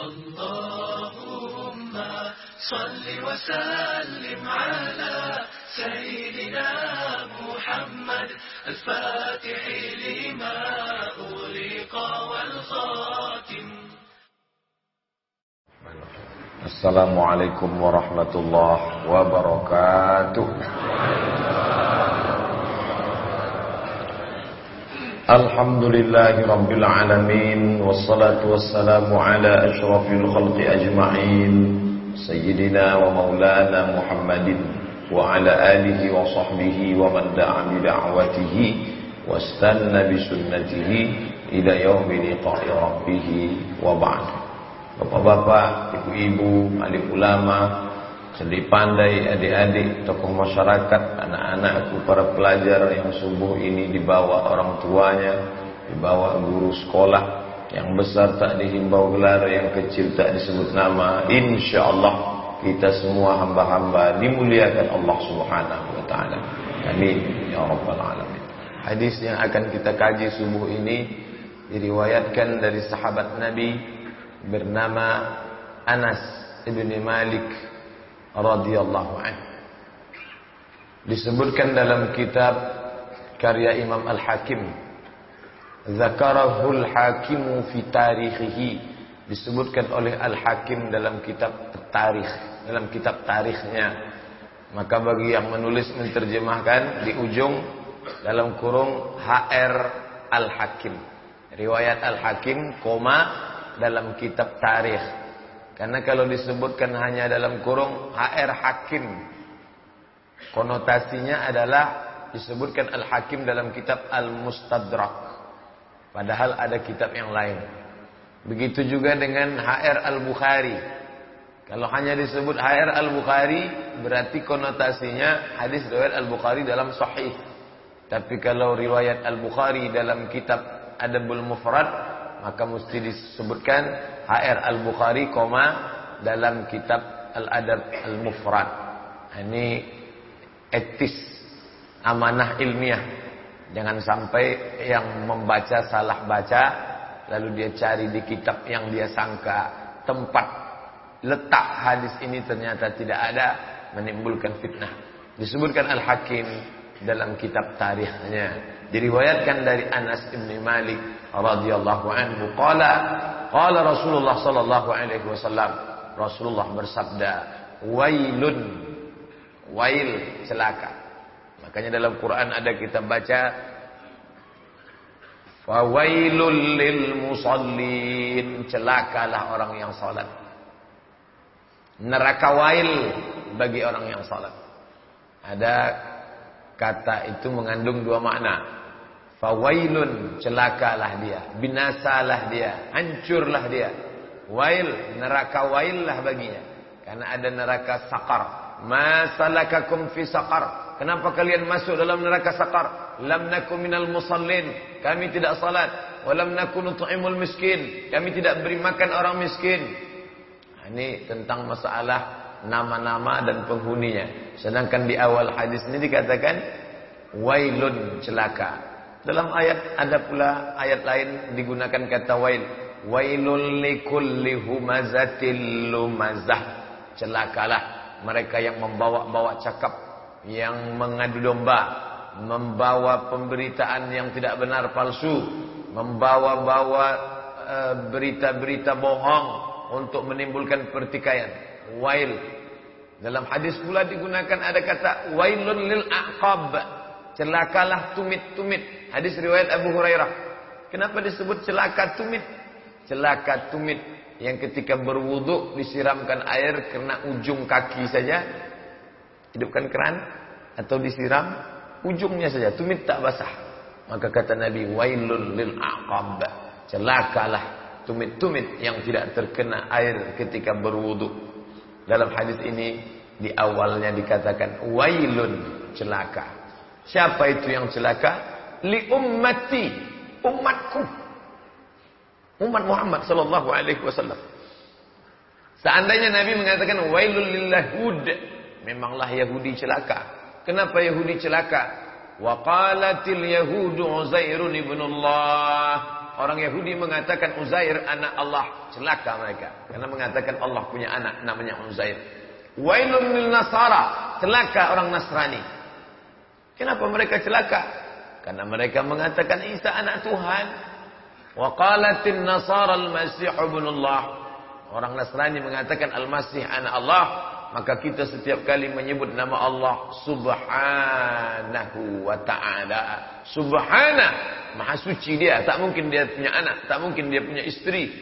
اللهم صل وسلم على سيدنا محمد الفاتح لما أغلق والخاتم. السلام عليكم ورحمة الله وبركاته. الحمد لله رب العالمين والصلاة والسلام على أشرف الخلق أجمعين سيدنا ومولانا محمد وعلى آله وصحبه ومن دعا بدعوته واستنى بسنته إلى يوم لقاء ربه وبعد. Bapak-bapak, ibu-ibu, adik ulama, sedih pandai adik-adik, tokoh masyarakat, anak-anakku, para pelajar yang subuh ini dibawa orang tuanya, dibawa guru sekolah, yang besar tak dihimbau gelar, yang kecil tak disebut nama. Insya Allah kita semua hamba-hamba dimuliakan Allah Subhanahu Wa Taala. Amin ya Rabbal Alamin. Hadis yang akan kita kaji subuh ini diriwayatkan dari sahabat Nabi bernama Anas ibn Malik radhiyallahu anhu. Disebutkan dalam kitab karya Imam Al-Hakim. Zakarahul Hakimu fi tarikhihi. Disebutkan oleh Al-Hakim dalam kitab tarikh, dalam kitab tarikhnya. Maka bagi yang menulis menterjemahkan di ujung dalam kurung HR Al-Hakim. Riwayat Al-Hakim, koma dalam kitab tarikh. Karena kalau disebutkan hanya dalam kurung HR Hakim, konotasinya adalah disebutkan Al-Hakim dalam kitab Al-Mustadrak. Padahal ada kitab yang lain. Begitu juga dengan HR Al-Bukhari. Kalau hanya disebut HR Al-Bukhari, berarti konotasinya hadis riwayat Al-Bukhari dalam sahih. Tapi kalau riwayat Al-Bukhari dalam kitab Adabul Mufrad, maka mesti disebutkan HR Al-Bukhari, dalam kitab Al-Adab Al-Mufrad. Ini etis, amanah ilmiah. Jangan sampai yang membaca salah baca, lalu dia cari di kitab yang dia sangka tempat letak hadis ini ternyata tidak ada, menimbulkan fitnah. Disebutkan Al-Hakim dalam kitab tarikhnya. Diriwayatkan dari Anas bin Malik radhiyallahu anhu. Qala qala Rasulullah sallallahu alaihi wasallam Rasulullah bersabda wailun wail celaka. Makanya dalam Quran ada kita baca fawailul lil musallin. Celakalah orang yang salat. Neraka wail bagi orang yang salat. Ada kata itu mengandung dua makna Fawailun celakalah dia, binasalah dia, hancurlah dia. Wail, neraka wail lah baginya. Karena ada neraka sakar. Masalakakum fi sakar. Kenapa kalian masuk dalam neraka sakar? Lam nakum minal musallin. Kami tidak salat. Walam tu'imul miskin. Kami tidak beri makan orang miskin. Ini tentang masalah nama-nama dan penghuninya. Sedangkan di awal hadis ini dikatakan wailun celaka. Dalam ayat ada pula ayat lain digunakan kata wail. Wailul likulli humazatil lumazah. Celakalah mereka yang membawa-bawa cakap, yang mengadu domba, membawa pemberitaan yang tidak benar palsu, membawa-bawa uh, berita-berita bohong untuk menimbulkan pertikaian. Wail. Dalam hadis pula digunakan ada kata wailun lil aqab. Celakalah tumit-tumit. Hadis riwayat Abu Hurairah. Kenapa disebut celaka tumit? Celaka tumit yang ketika berwudu disiramkan air kena ujung kaki saja. Hidupkan keran atau disiram ujungnya saja. Tumit tak basah. Maka kata Nabi, wailul lil aqab. Celakalah tumit-tumit yang tidak terkena air ketika berwudu. Dalam hadis ini di awalnya dikatakan wailun celaka. Siapa itu yang celaka? Li ummati, umatku. Umat Muhammad sallallahu alaihi wasallam. Seandainya Nabi mengatakan wailul lillahud, memanglah Yahudi celaka. Kenapa Yahudi celaka? Wa qalatil yahudu Uzairun ibn Allah. Orang Yahudi mengatakan Uzair anak Allah. Celaka mereka. Karena mengatakan Allah punya anak namanya Uzair. Wailun lil Nasara. Celaka orang Nasrani. Kenapa mereka celaka? Karena mereka mengatakan Isa anak Tuhan. Wa qalatin Nasara al-Masih ibnullah. Orang Nasrani mengatakan Al-Masih anak Allah. Maka kita setiap kali menyebut nama Allah Subhanahu wa ta'ala. Subhanah. Maha suci dia. Tak mungkin dia punya anak. Tak mungkin dia punya istri.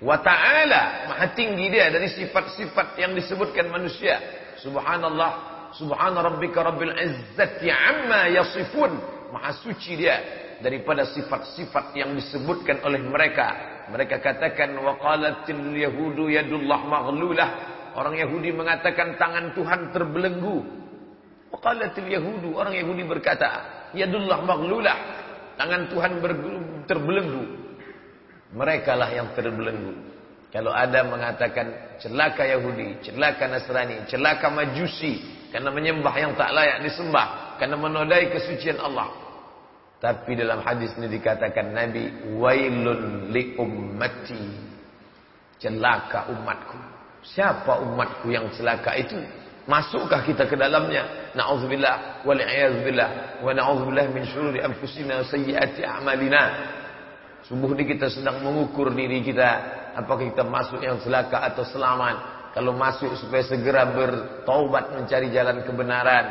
Wa ta'ala. Maha tinggi dia dari sifat-sifat yang disebutkan manusia. Subhanallah. Subhana rabbika rabbil izzati amma yasifun. Maha suci dia daripada sifat-sifat yang disebutkan oleh mereka. Mereka katakan waqalatil yahudu yadullah maghlulah. Orang Yahudi mengatakan tangan Tuhan terbelenggu. Waqalatil yahudu, orang Yahudi berkata, yadullah maghlulah. Tangan Tuhan terbelenggu. Mereka lah yang terbelenggu. Kalau ada mengatakan celaka Yahudi, celaka Nasrani, celaka Majusi karena menyembah yang tak layak disembah, karena menodai kesucian Allah. Tapi dalam hadis ini dikatakan Nabi, wailun li ummati. Celaka umatku. Siapa umatku yang celaka itu? Masukkah kita ke dalamnya? Na'udzubillah wal billah wa na'udzubillah min syururi anfusina sayyiati a'malina. Subuh ini kita sedang mengukur diri kita apakah kita masuk yang celaka atau selamat. Kalau masuk supaya segera bertaubat mencari jalan kebenaran.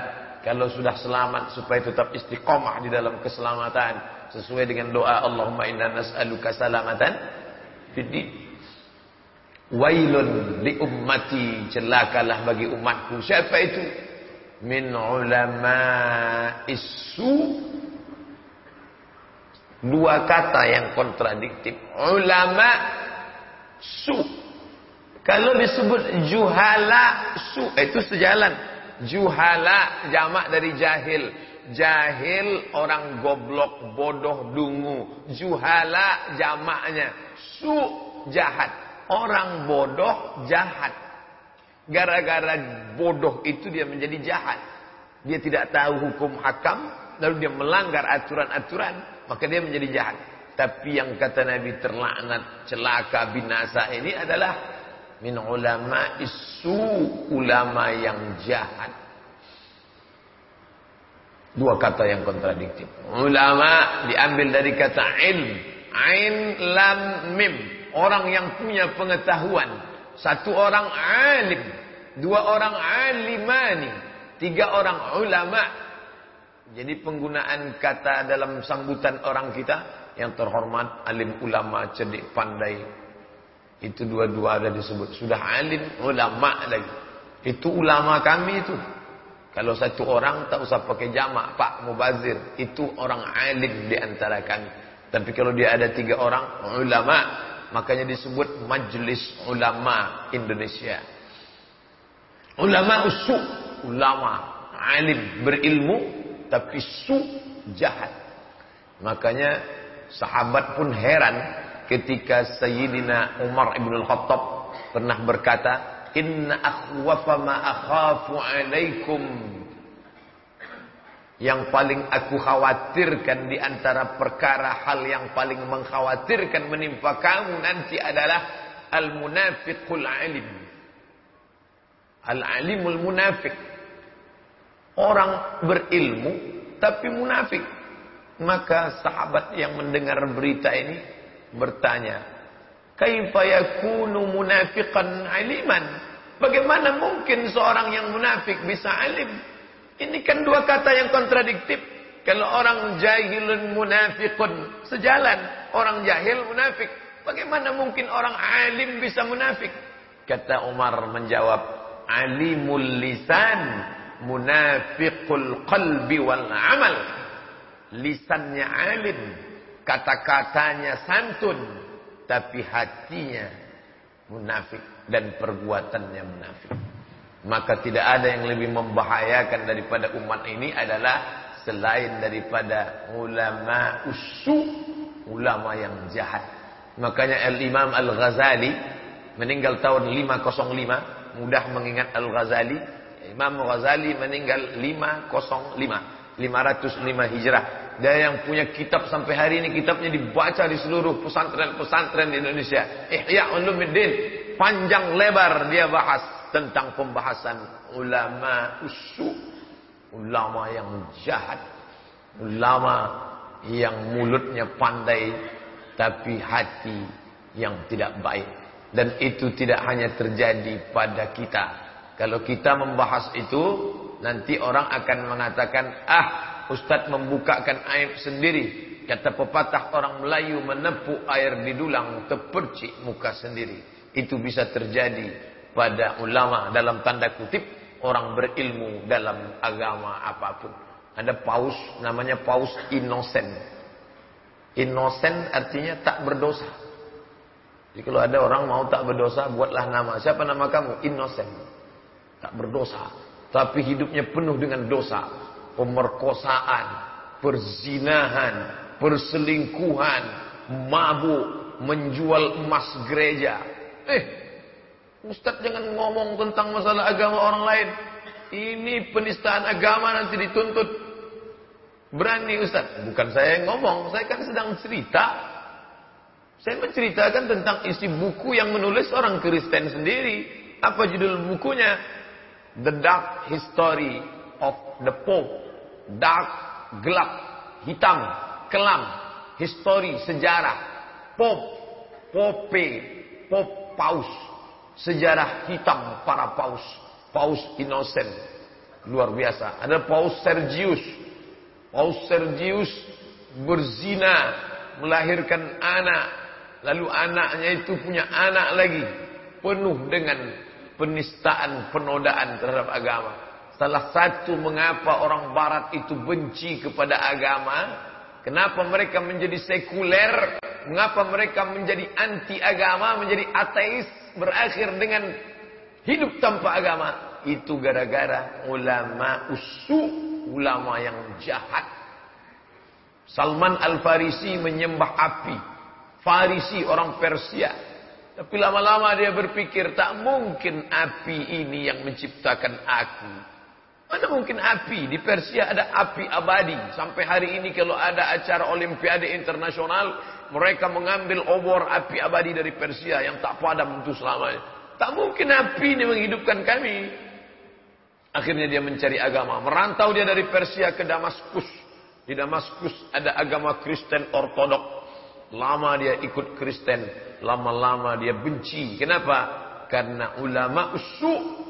Kalau sudah selamat supaya tetap istiqomah di dalam keselamatan sesuai dengan doa Allahumma inna nas'aluka salamatan fid Wailun li ummati celakalah bagi umatku. Siapa itu? Min ulama isu. Dua kata yang kontradiktif. Ulama su. Kalau disebut juhala su itu sejalan. Juhala jamak dari jahil. Jahil orang goblok, bodoh, dungu. Juhala jamaknya. Su jahat. Orang bodoh jahat. Gara-gara bodoh itu dia menjadi jahat. Dia tidak tahu hukum hakam. Lalu dia melanggar aturan-aturan. Maka dia menjadi jahat. Tapi yang kata Nabi terlaknat, celaka, binasa ini adalah min ulama isu ulama yang jahat. Dua kata yang kontradiktif. Ulama diambil dari kata ilm. Ain lam mim. Orang yang punya pengetahuan. Satu orang alim. Dua orang alimani. Tiga orang ulama. Jadi penggunaan kata dalam sambutan orang kita. Yang terhormat, alim, ulama, cerdik, pandai. Itu dua-dua ada disebut. Sudah alim, ulama lagi. Itu ulama kami itu. Kalau satu orang tak usah pakai jamak, Pak Mubazir. Itu orang alim di antara kami. Tapi kalau dia ada tiga orang, ulama. Makanya disebut Majlis Ulama Indonesia. Ulama usu, ulama alim berilmu tapi su jahat. Makanya sahabat pun heran ketika Sayyidina Umar ibn al-Khattab pernah berkata, "Inna akhwafa ma akhafu alaikum yang paling aku khawatirkan di antara perkara hal yang paling mengkhawatirkan menimpa kamu nanti adalah al-munafiqul alim. Al-alimul munafik. Orang berilmu tapi munafik. Maka sahabat yang mendengar berita ini bertanya, "Kaifa yakunu munafiqan aliman?" Bagaimana mungkin seorang yang munafik bisa alim? Ini kan dua kata yang kontradiktif. Kalau orang jahilun munafikun sejalan, orang jahil munafik. Bagaimana mungkin orang alim bisa munafik? Kata Umar menjawab, alimul lisan munafiqul qalbi wal amal. Lisannya alim, kata-katanya santun, tapi hatinya munafik dan perbuatannya munafik. Maka tidak ada yang lebih membahayakan daripada umat ini adalah selain daripada ulama usu, ulama yang jahat. Makanya Al-Imam Al-Ghazali meninggal tahun 505, mudah mengingat Al-Ghazali. Imam Al Ghazali meninggal 505, 505 Hijrah. Dia yang punya kitab sampai hari ini kitabnya dibaca di seluruh pesantren-pesantren di Indonesia. Ihya Ulumuddin. Panjang lebar dia bahas tentang pembahasan ulama usu. Ulama yang jahat. Ulama yang mulutnya pandai tapi hati yang tidak baik. Dan itu tidak hanya terjadi pada kita. Kalau kita membahas itu, nanti orang akan mengatakan, ah Ustaz membukakan aib sendiri. Kata pepatah orang Melayu menepuk air di dulang terpercik muka sendiri. Itu bisa terjadi pada ulama dalam tanda kutip orang berilmu dalam agama apa pun. Ada paus namanya paus innocent. Innocent artinya tak berdosa. Jadi kalau ada orang mau tak berdosa buatlah nama. Siapa nama kamu? Innocent. Tak berdosa. Tapi hidupnya penuh dengan dosa pemerkosaan, perzinahan, perselingkuhan, mabuk, menjual emas gereja. Eh, Ustaz jangan ngomong tentang masalah agama orang lain. Ini penistaan agama nanti dituntut. Berani Ustaz? Bukan saya yang ngomong, saya kan sedang cerita. Saya menceritakan tentang isi buku yang menulis orang Kristen sendiri. Apa judul bukunya? The Dark History of the Pope dark, gelap, hitam, kelam, histori, sejarah, pop, pope, pop paus, sejarah hitam para paus, paus innocent, luar biasa. Ada paus Sergius, paus Sergius berzina, melahirkan anak, lalu anaknya itu punya anak lagi, penuh dengan penistaan, penodaan terhadap agama. Salah satu mengapa orang barat itu benci kepada agama. Kenapa mereka menjadi sekuler. Mengapa mereka menjadi anti agama. Menjadi ateis. Berakhir dengan hidup tanpa agama. Itu gara-gara ulama usu. Ulama yang jahat. Salman Al-Farisi menyembah api. Farisi orang Persia. Tapi lama-lama dia berpikir tak mungkin api ini yang menciptakan aku. Mana mungkin api? Di Persia ada api abadi. Sampai hari ini kalau ada acara olimpiade internasional, mereka mengambil obor api abadi dari Persia yang tak padam untuk selamanya. Tak mungkin api ini menghidupkan kami. Akhirnya dia mencari agama. Merantau dia dari Persia ke Damaskus. Di Damaskus ada agama Kristen Ortodok. Lama dia ikut Kristen. Lama-lama dia benci. Kenapa? Karena ulama usuk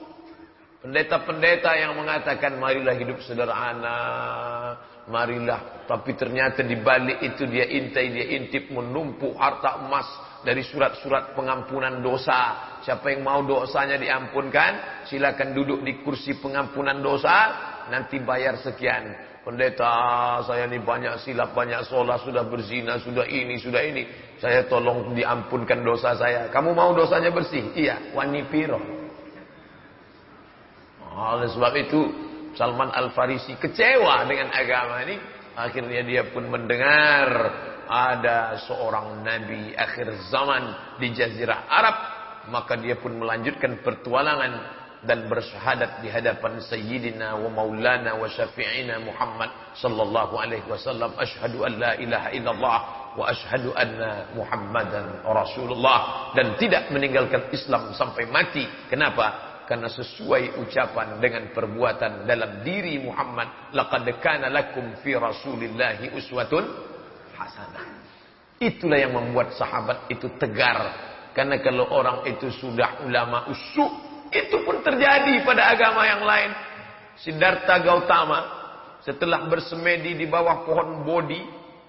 Pendeta-pendeta yang mengatakan marilah hidup sederhana, marilah. Tapi ternyata di balik itu dia intai, dia intip menumpuk harta emas dari surat-surat pengampunan dosa. Siapa yang mau dosanya diampunkan, silakan duduk di kursi pengampunan dosa, nanti bayar sekian. Pendeta, saya ini banyak silap, banyak sholat, sudah berzina, sudah ini, sudah ini. Saya tolong diampunkan dosa saya. Kamu mau dosanya bersih? Iya, wanipiro. Oleh sebab itu Salman Al-Farisi kecewa dengan agama ini. Akhirnya dia pun mendengar ada seorang nabi akhir zaman di jazirah Arab. Maka dia pun melanjutkan pertualangan dan bersyahadat di hadapan Sayyidina wa Maulana wa Syafi'ina Muhammad sallallahu alaihi wasallam. Ashhadu an la ilaha illallah wa ashhadu anna Muhammadan Rasulullah. Dan tidak meninggalkan Islam sampai mati. Kenapa? Karena sesuai ucapan dengan perbuatan dalam diri Muhammad laqad kana lakum fi rasulillahi uswatun hasanah. Itulah yang membuat sahabat itu tegar. Karena kalau orang itu sudah ulama usuk itu pun terjadi pada agama yang lain. Siddhartha Gautama setelah bersemedi di bawah pohon bodhi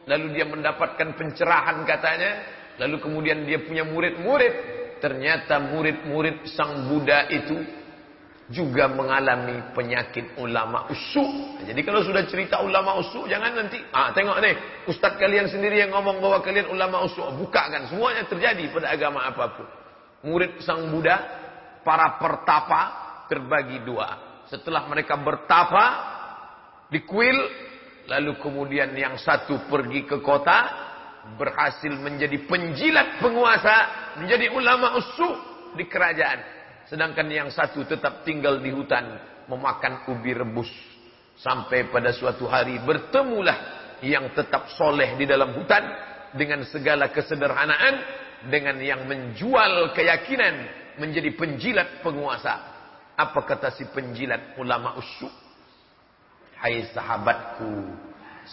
lalu dia mendapatkan pencerahan katanya lalu kemudian dia punya murid-murid ternyata murid-murid sang Buddha itu juga mengalami penyakit ulama usuk. Jadi kalau sudah cerita ulama usuk, jangan nanti, ah tengok nih, ustaz kalian sendiri yang ngomong bahwa kalian ulama usuk. Buka kan, semuanya terjadi pada agama apa pun. Murid sang Buddha, para pertapa terbagi dua. Setelah mereka bertapa di kuil, lalu kemudian yang satu pergi ke kota, berhasil menjadi penjilat penguasa, menjadi ulama usuk di kerajaan. Sedangkan yang satu tetap tinggal di hutan memakan ubi rebus. Sampai pada suatu hari bertemulah yang tetap soleh di dalam hutan dengan segala kesederhanaan dengan yang menjual keyakinan menjadi penjilat penguasa. Apa kata si penjilat ulama usyuk? Hai sahabatku,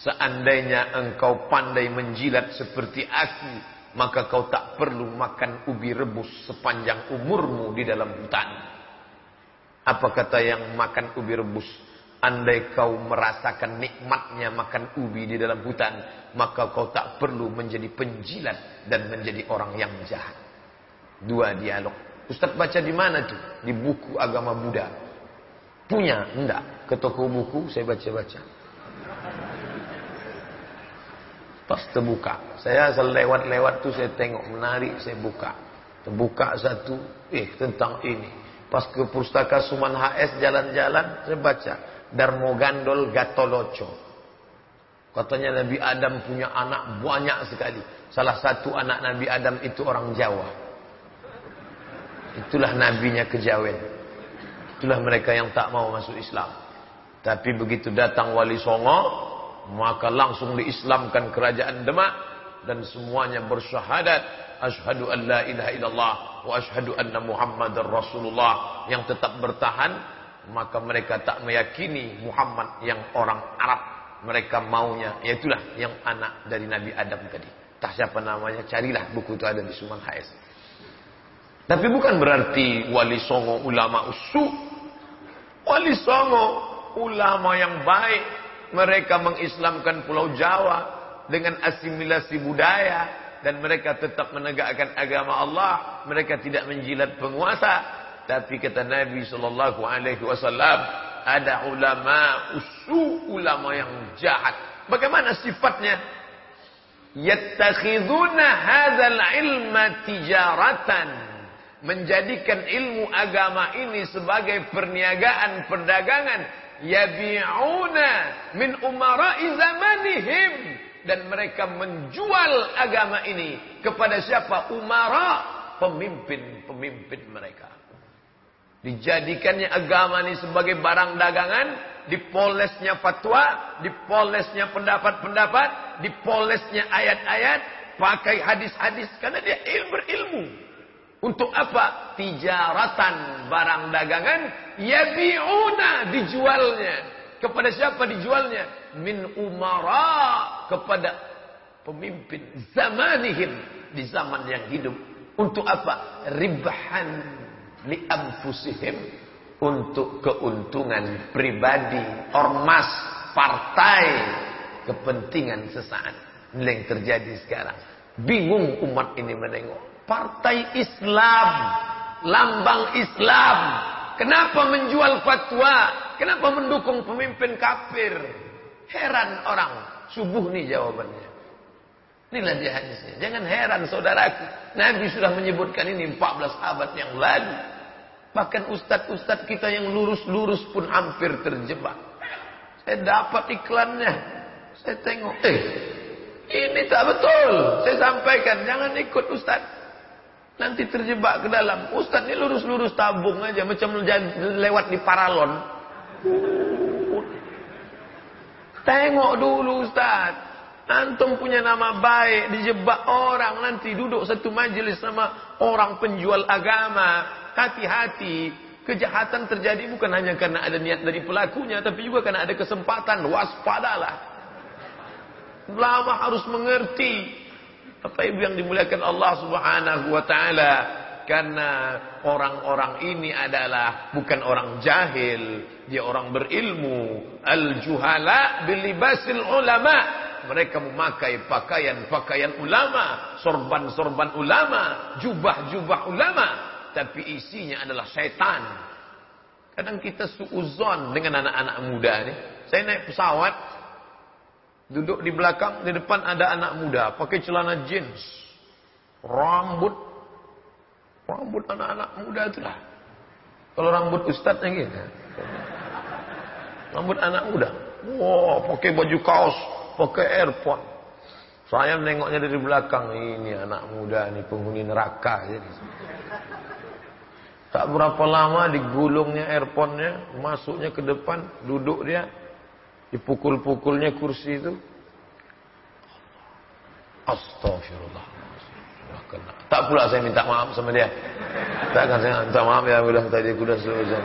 seandainya engkau pandai menjilat seperti aku, maka kau tak perlu makan ubi rebus sepanjang umurmu di dalam hutan. Apa kata yang makan ubi rebus? Andai kau merasakan nikmatnya makan ubi di dalam hutan, maka kau tak perlu menjadi penjilat dan menjadi orang yang jahat. Dua dialog. Ustaz baca di mana tuh? Di buku agama Buddha. Punya? Enggak. Ke toko buku saya baca-baca. Pas terbuka. Saya lewat-lewat tuh saya tengok menarik, saya buka. Terbuka satu, eh tentang ini. Pas ke pustaka Suman HS jalan-jalan, saya baca. Darmo Gandol Gatoloco. Katanya Nabi Adam punya anak banyak sekali. Salah satu anak Nabi Adam itu orang Jawa. Itulah nabinya kejawen. Itulah mereka yang tak mau masuk Islam. Tapi begitu datang Wali Songo, maka langsung diislamkan kerajaan Demak dan semuanya bersyahadat asyhadu an la ilaha illallah wa asyhadu anna muhammadar rasulullah yang tetap bertahan maka mereka tak meyakini Muhammad yang orang Arab. Mereka maunya, yaitulah yang anak dari Nabi Adam tadi. Tak siapa namanya, carilah buku itu ada di Suman HS. Tapi bukan berarti Wali Songo ulama usu. Wali Songo ulama yang baik. Mereka mengislamkan Pulau Jawa dengan asimilasi budaya dan mereka tetap menegakkan agama Allah. Mereka tidak menjilat penguasa. Tapi kata Nabi sallallahu alaihi wasallam, ada ulama usu, ulama yang jahat. Bagaimana sifatnya? Yattakhiduna hadzal ilma tijaratan. Menjadikan ilmu agama ini sebagai perniagaan, perdagangan. Yabi'una min umara'i zamanihim. Dan mereka menjual agama ini kepada siapa? Umara, pemimpin-pemimpin mereka. Dijadikannya agama ini sebagai barang dagangan, dipolesnya fatwa, dipolesnya pendapat-pendapat, dipolesnya ayat-ayat, pakai hadis-hadis karena dia ilmu berilmu. Untuk apa? Tijaratan barang dagangan yabi'una dijualnya. Kepada siapa dijualnya? Min umara kepada pemimpin zamanihim di zaman yang hidup. Untuk apa? Ribahan li anfusihim untuk keuntungan pribadi, ormas, partai, kepentingan sesaat. Ini yang terjadi sekarang. Bingung umat ini menengok. Partai Islam, lambang Islam. Kenapa menjual fatwa? Kenapa mendukung pemimpin kafir? Heran orang. Subuh nih jawabannya. Inilah dia hadisnya. Jangan heran saudaraku. Nabi sudah menyebutkan ini 14 abad yang lalu. Bahkan ustadz-ustadz kita yang lurus-lurus pun hampir terjebak. Saya dapat iklannya. Saya tengok, eh, ini tak betul. Saya sampaikan, jangan ikut ustadz. Nanti terjebak ke dalam. Ustadz ini lurus-lurus tabung aja. Macam lewat di paralon. Tengok dulu ustadz. Antum punya nama baik, dijebak orang nanti duduk satu majelis sama orang penjual agama. Hati-hati, kejahatan terjadi bukan hanya karena ada niat dari pelakunya, tapi juga karena ada kesempatan. Waspadalah. Lama harus mengerti. Apa ibu yang dimuliakan Allah subhanahu wa ta'ala. Karena orang-orang ini adalah bukan orang jahil. Dia orang berilmu. Al-juhala bilibasil ulama' mereka memakai pakaian-pakaian ulama, sorban-sorban ulama, jubah-jubah ulama, tapi isinya adalah syaitan. Kadang kita suuzon dengan anak-anak muda ini. Saya naik pesawat, duduk di belakang, di depan ada anak muda, pakai celana jeans, rambut, rambut anak-anak muda itulah. Kalau rambut ustadznya gitu. Rambut anak muda. Wow, pakai baju kaos pakai airport. Saya menengoknya dari belakang. Ini anak muda ini penghuni neraka. Jadi. Tak berapa lama digulungnya airportnya. Masuknya ke depan. Duduk dia. Dipukul-pukulnya kursi itu. Astagfirullah. Tak pula saya minta maaf sama dia. Takkan saya minta maaf ya udah tadi sudah selesai.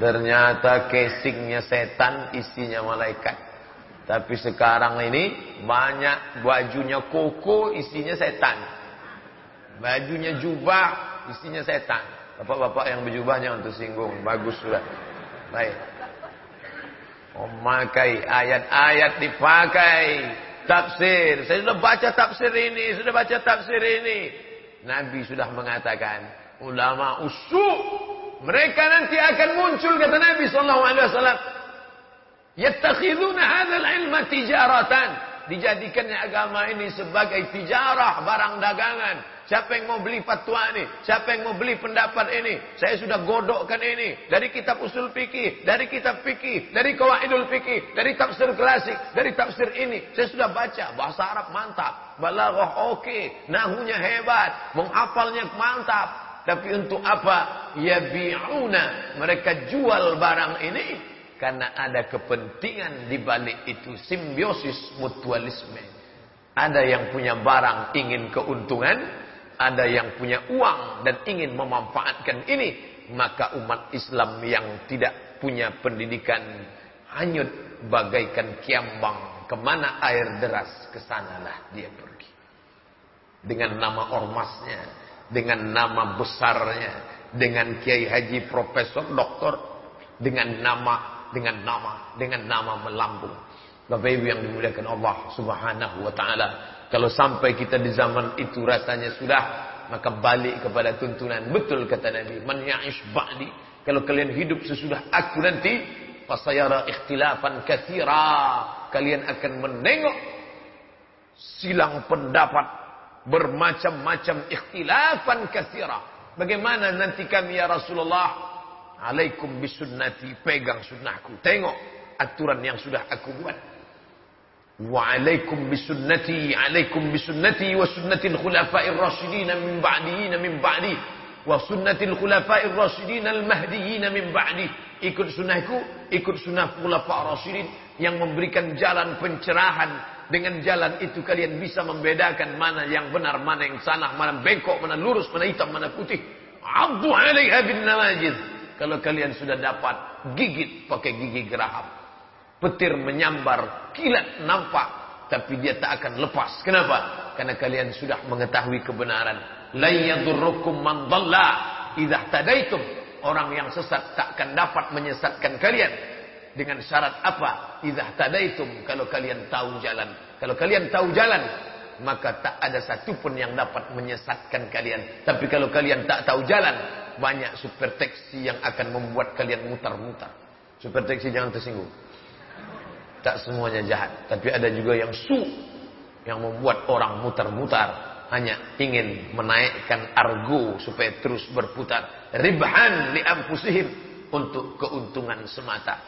Ternyata casingnya setan, isinya malaikat. Tapi sekarang ini banyak bajunya koko, isinya setan. Bajunya jubah, isinya setan. Bapak-bapak yang berjubah jangan tersinggung. Bagus sudah. Baik. Memakai ayat-ayat dipakai. Tafsir. Saya sudah baca tafsir ini. Sudah baca tafsir ini. Nabi sudah mengatakan. Ulama usuk. Mereka nanti akan muncul kata Nabi sallallahu alaihi wasallam. Yattakhiduna hadzal ilma tijaratan. Dijadikannya agama ini sebagai tijarah barang dagangan. Siapa yang mau beli fatwa ini? Siapa yang mau beli pendapat ini? Saya sudah godokkan ini. Dari kitab usul fikih, dari kitab fikih, dari kawaidul fikih, dari tafsir klasik, dari tafsir ini. Saya sudah baca. Bahasa Arab mantap. Balaghah oke. Nahunya hebat. Menghafalnya mantap. Tapi untuk apa? Yabi'una. Mereka jual barang ini. Karena ada kepentingan di balik itu. Simbiosis mutualisme. Ada yang punya barang ingin keuntungan ada yang punya uang dan ingin memanfaatkan ini, maka umat Islam yang tidak punya pendidikan hanyut bagaikan kiambang. Ke mana air deras, ke sanalah dia pergi. Dengan nama ormasnya, dengan nama besarnya, dengan kiai haji, profesor, doktor, dengan nama, dengan nama, dengan nama melambung. Bapak Ibu yang dimuliakan Allah Subhanahu wa taala, kalau sampai kita di zaman itu rasanya sudah, maka balik kepada tuntunan. Betul kata Nabi, man ya'ish ba'di. Kalau kalian hidup sesudah aku nanti, fasayara ikhtilafan katsira. Kalian akan menengok silang pendapat bermacam-macam ikhtilafan katsira. Bagaimana nanti kami ya Rasulullah? Alaikum bisunnati, pegang sunnahku. Tengok aturan yang sudah aku buat. وعليكم بسنتي عليكم بسنتي وسنة الخلفاء الراشدين من بعدين من بعدي وسنة الخلفاء الراشدين المهديين من بعدي ikut sunnahku ikut sunnah khulafa rasyidin yang memberikan jalan pencerahan dengan jalan itu kalian bisa membedakan mana yang benar mana yang salah mana bengkok mana lurus mana hitam mana putih abdu alaiha bin nawajid kalau kalian sudah dapat gigit pakai gigi geraham Petir menyambar, kilat nampak, tapi dia tak akan lepas. Kenapa? Karena kalian sudah mengetahui kebenaran. La yadurrukum man dhalla idza tadaitum. Orang yang sesat tak akan dapat menyesatkan kalian. Dengan syarat apa? Idza tadaitum kalau kalian tahu jalan. Kalau kalian tahu jalan, maka tak ada satupun yang dapat menyesatkan kalian. Tapi kalau kalian tak tahu jalan, banyak super taksi yang akan membuat kalian mutar-mutar. Super taksi jangan tersinggung. Tak semuanya jahat. Tapi ada juga yang su. Yang membuat orang mutar-mutar. Hanya ingin menaikkan argo supaya terus berputar. Ribhan li. Untuk keuntungan semata.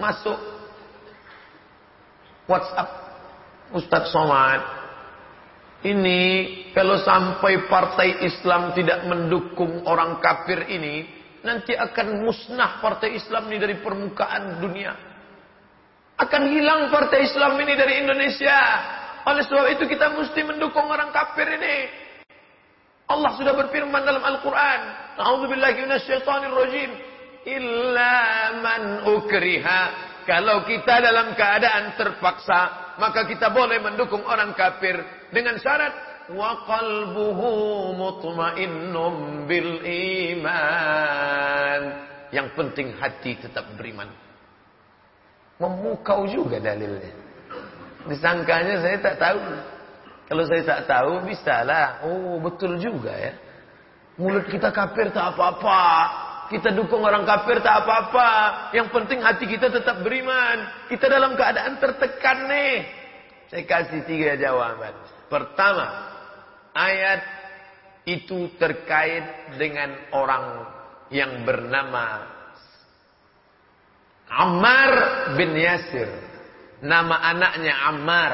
Masuk. WhatsApp. Ustadz Somad. Ini kalau sampai partai Islam tidak mendukung orang kafir ini. Nanti akan musnah partai Islam ini dari permukaan dunia. Akan hilang partai Islam ini dari Indonesia. Oleh sebab itu kita mesti mendukung orang kafir ini. Allah sudah berfirman dalam Al-Quran. A'udzubillahi minasyaitonirrajim. Illa man ukriha. Kalau kita dalam keadaan terpaksa, maka kita boleh mendukung orang kafir dengan syarat wa qalbuhu mutmainnum bil iman. Yang penting hati tetap beriman. Memukau juga dalilnya. Disangkanya saya tak tahu. Kalau saya tak tahu, bisalah. Oh, betul juga ya. Mulut kita kafir tak apa-apa. Kita dukung orang kafir tak apa-apa. Yang penting hati kita tetap beriman. Kita dalam keadaan tertekan nih. Saya kasih tiga jawaban. Pertama, ayat itu terkait dengan orang yang bernama Ammar bin Yasir. Nama anaknya Ammar.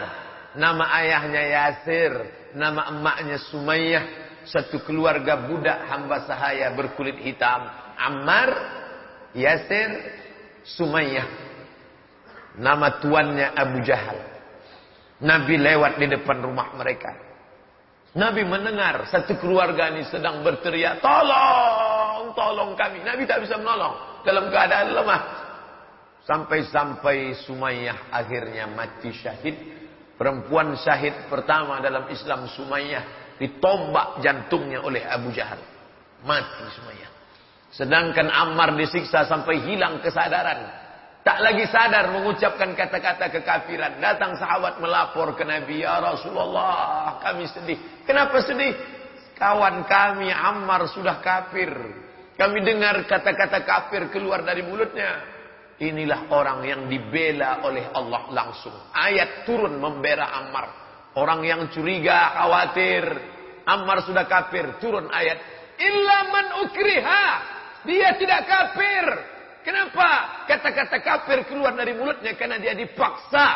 Nama ayahnya Yasir. Nama emaknya Sumayyah. Satu keluarga budak hamba sahaya berkulit hitam. Ammar, Yasir, Sumayyah. Nama tuannya Abu Jahal. Nabi lewat di depan rumah mereka. Nabi mendengar satu keluarga ini sedang berteriak, tolong, tolong kami. Nabi tak bisa menolong dalam keadaan lemah. Sampai-sampai Sumayyah akhirnya mati syahid. Perempuan syahid pertama dalam Islam Sumayyah ditombak jantungnya oleh Abu Jahal. Mati Sumayyah. Sedangkan Ammar disiksa sampai hilang kesadaran. Tak lagi sadar mengucapkan kata-kata kekafiran. Datang sahabat melapor ke Nabi. Ya Rasulullah kami sedih. Kenapa sedih? Kawan kami Ammar sudah kafir. Kami dengar kata-kata kafir keluar dari mulutnya. Inilah orang yang dibela oleh Allah langsung. Ayat turun membela Ammar. Orang yang curiga, khawatir. Ammar sudah kafir. Turun ayat. Illa man ukriha. Dia tidak kafir. Kenapa? Kata-kata kafir keluar dari mulutnya karena dia dipaksa.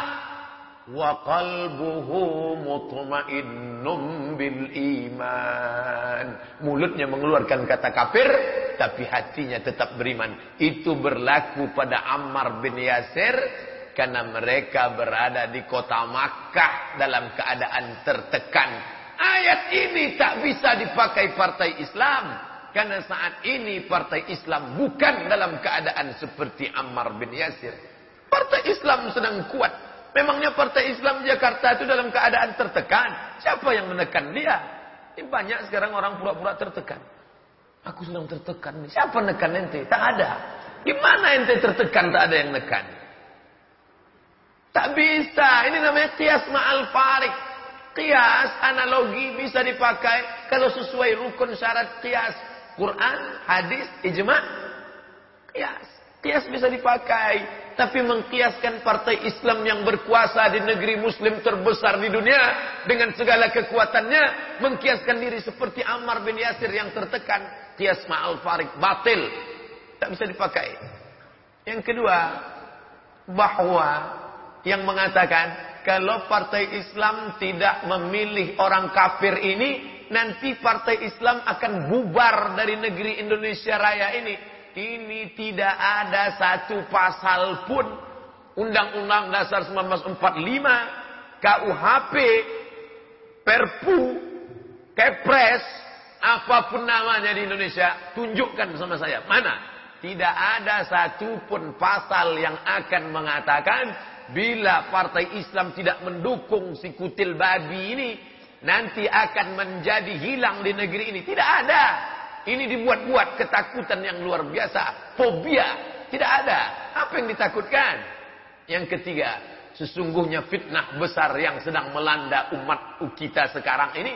Mutmainnum bil iman. Mulutnya mengeluarkan kata kafir, tapi hatinya tetap beriman. Itu berlaku pada Ammar bin Yasir karena mereka berada di kota Makkah dalam keadaan tertekan. Ayat ini tak bisa dipakai partai Islam. Karena saat ini partai Islam bukan dalam keadaan seperti Ammar bin Yasir. Partai Islam sedang kuat. Memangnya partai Islam Jakarta itu dalam keadaan tertekan. Siapa yang menekan dia? Ini banyak sekarang orang pura-pura tertekan. Aku sedang tertekan. Siapa menekan ente? Tak ada. Gimana ente tertekan tak ada yang menekan? Tak bisa. Ini namanya kias ma'al farik. Kias, analogi bisa dipakai kalau sesuai rukun syarat kias. Quran, hadis, ijma, kias. Kias bisa dipakai. Tapi mengkiaskan partai Islam yang berkuasa di negeri muslim terbesar di dunia. Dengan segala kekuatannya. Mengkiaskan diri seperti Ammar bin Yasir yang tertekan. Kias ma'al farik batil. Tak bisa dipakai. Yang kedua. Bahwa yang mengatakan. Kalau partai Islam tidak memilih orang kafir ini nanti partai Islam akan bubar dari negeri Indonesia Raya ini. Ini tidak ada satu pasal pun Undang-Undang Dasar 1945, KUHP, Perpu, Kepres, apa pun namanya di Indonesia, tunjukkan sama saya. Mana? Tidak ada satu pun pasal yang akan mengatakan bila partai Islam tidak mendukung si kutil babi ini, nanti akan menjadi hilang di negeri ini. Tidak ada. Ini dibuat-buat ketakutan yang luar biasa. Fobia. Tidak ada. Apa yang ditakutkan? Yang ketiga. Sesungguhnya fitnah besar yang sedang melanda umat kita sekarang ini.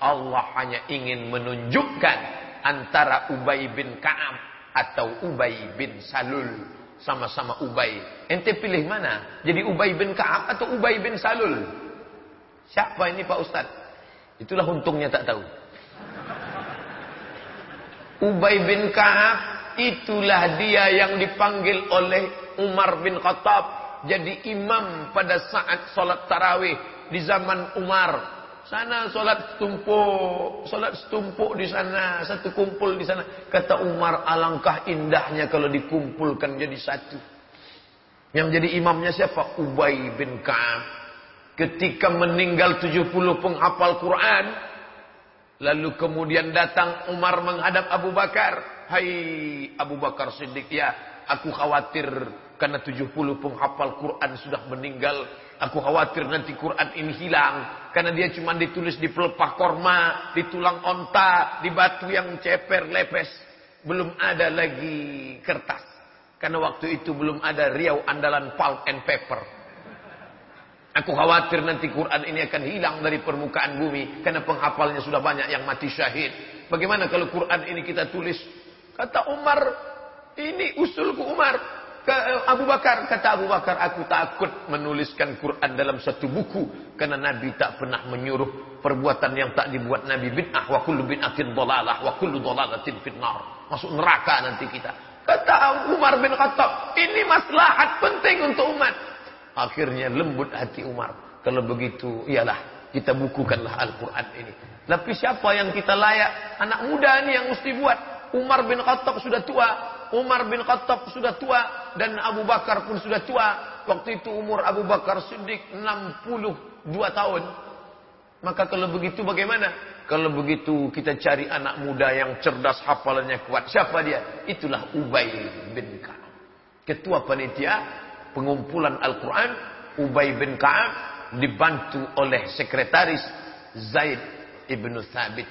Allah hanya ingin menunjukkan antara Ubay bin Ka'ab atau Ubay bin Salul. Sama-sama Ubay. Ente pilih mana? Jadi Ubay bin Ka'ab atau Ubay bin Salul? Siapa ini Pak Ustaz? Itulah untungnya tak tahu. Ubay bin Ka'ab itulah dia yang dipanggil oleh Umar bin Khattab jadi imam pada saat solat tarawih di zaman Umar. Sana solat setumpuk, solat setumpuk di sana, satu kumpul di sana. Kata Umar, alangkah indahnya kalau dikumpulkan jadi satu. Yang jadi imamnya siapa? Ubay bin Ka'ab. Ketika meninggal 70 penghafal Quran. Lalu kemudian datang Umar menghadap Abu Bakar. Hai Abu Bakar Siddiq ya. Aku khawatir karena 70 penghafal Quran sudah meninggal. Aku khawatir nanti Quran ini hilang. Karena dia cuma ditulis di pelepah korma. Di tulang onta. Di batu yang ceper lepes. Belum ada lagi kertas. Karena waktu itu belum ada riau andalan pulp and paper. Aku khawatir nanti Quran ini akan hilang dari permukaan bumi. Karena penghafalnya sudah banyak yang mati syahid. Bagaimana kalau Quran ini kita tulis? Kata Umar, ini usulku Umar. Ke Abu Bakar, kata Abu Bakar, aku takut menuliskan Quran dalam satu buku. Karena Nabi tak pernah menyuruh perbuatan yang tak dibuat Nabi bid'ah. Wa kullu bid'atin dolalah, wa kullu dolalatin fitnar. Masuk neraka nanti kita. Kata Umar bin Khattab, ini maslahat penting untuk umat. Akhirnya lembut hati Umar. Kalau begitu, iyalah kita bukukanlah Al-Quran ini. Tapi siapa yang kita layak? Anak muda ini yang mesti buat. Umar bin Khattab sudah tua. Umar bin Khattab sudah tua. Dan Abu Bakar pun sudah tua. Waktu itu umur Abu Bakar Siddiq 62 tahun. Maka kalau begitu bagaimana? Kalau begitu kita cari anak muda yang cerdas hafalannya kuat. Siapa dia? Itulah Ubay bin Ka'ab. Ketua panitia pengumpulan Al-Quran. Ubay bin Ka'ab dibantu oleh sekretaris Zaid ibnu Thabit.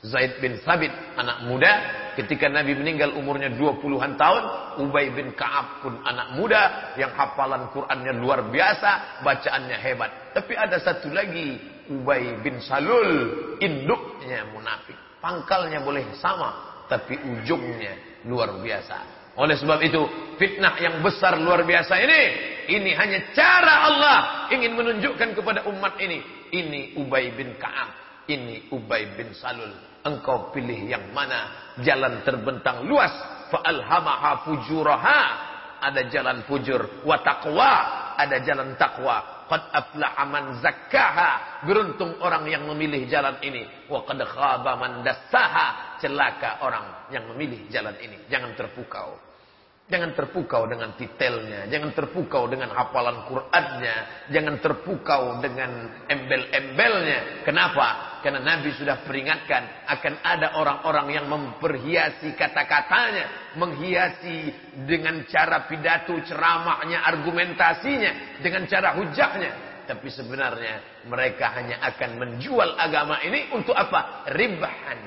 Zaid bin Thabit, anak muda. Ketika Nabi meninggal umurnya 20-an tahun. Ubay bin Ka'ab pun anak muda. Yang hafalan Qurannya luar biasa. Bacaannya hebat. Tapi ada satu lagi. Ubay bin Salul. Induknya munafik. Pangkalnya boleh sama. Tapi ujungnya luar biasa. Oleh sebab itu, fitnah yang besar luar biasa ini, ini hanya cara Allah ingin menunjukkan kepada umat ini. Ini Ubay bin Ka'ab, ini Ubay bin Salul. Engkau pilih yang mana? Jalan terbentang luas. Fa'alhamaha fujuraha. Ada jalan fujur. Wa taqwa. Ada jalan taqwa. Qad afla'a man zakkaha. Beruntung orang yang memilih jalan ini. Wa qad khaba man dassaha. Celaka orang yang memilih jalan ini. Jangan terpukau. Jangan terpukau dengan titelnya, jangan terpukau dengan hafalan Qur'annya, jangan terpukau dengan embel-embelnya. Kenapa? Karena Nabi sudah peringatkan akan ada orang-orang yang memperhiasi kata-katanya, menghiasi dengan cara pidato, ceramahnya, argumentasinya, dengan cara hujahnya. Tapi sebenarnya mereka hanya akan menjual agama ini untuk apa? Ribahan.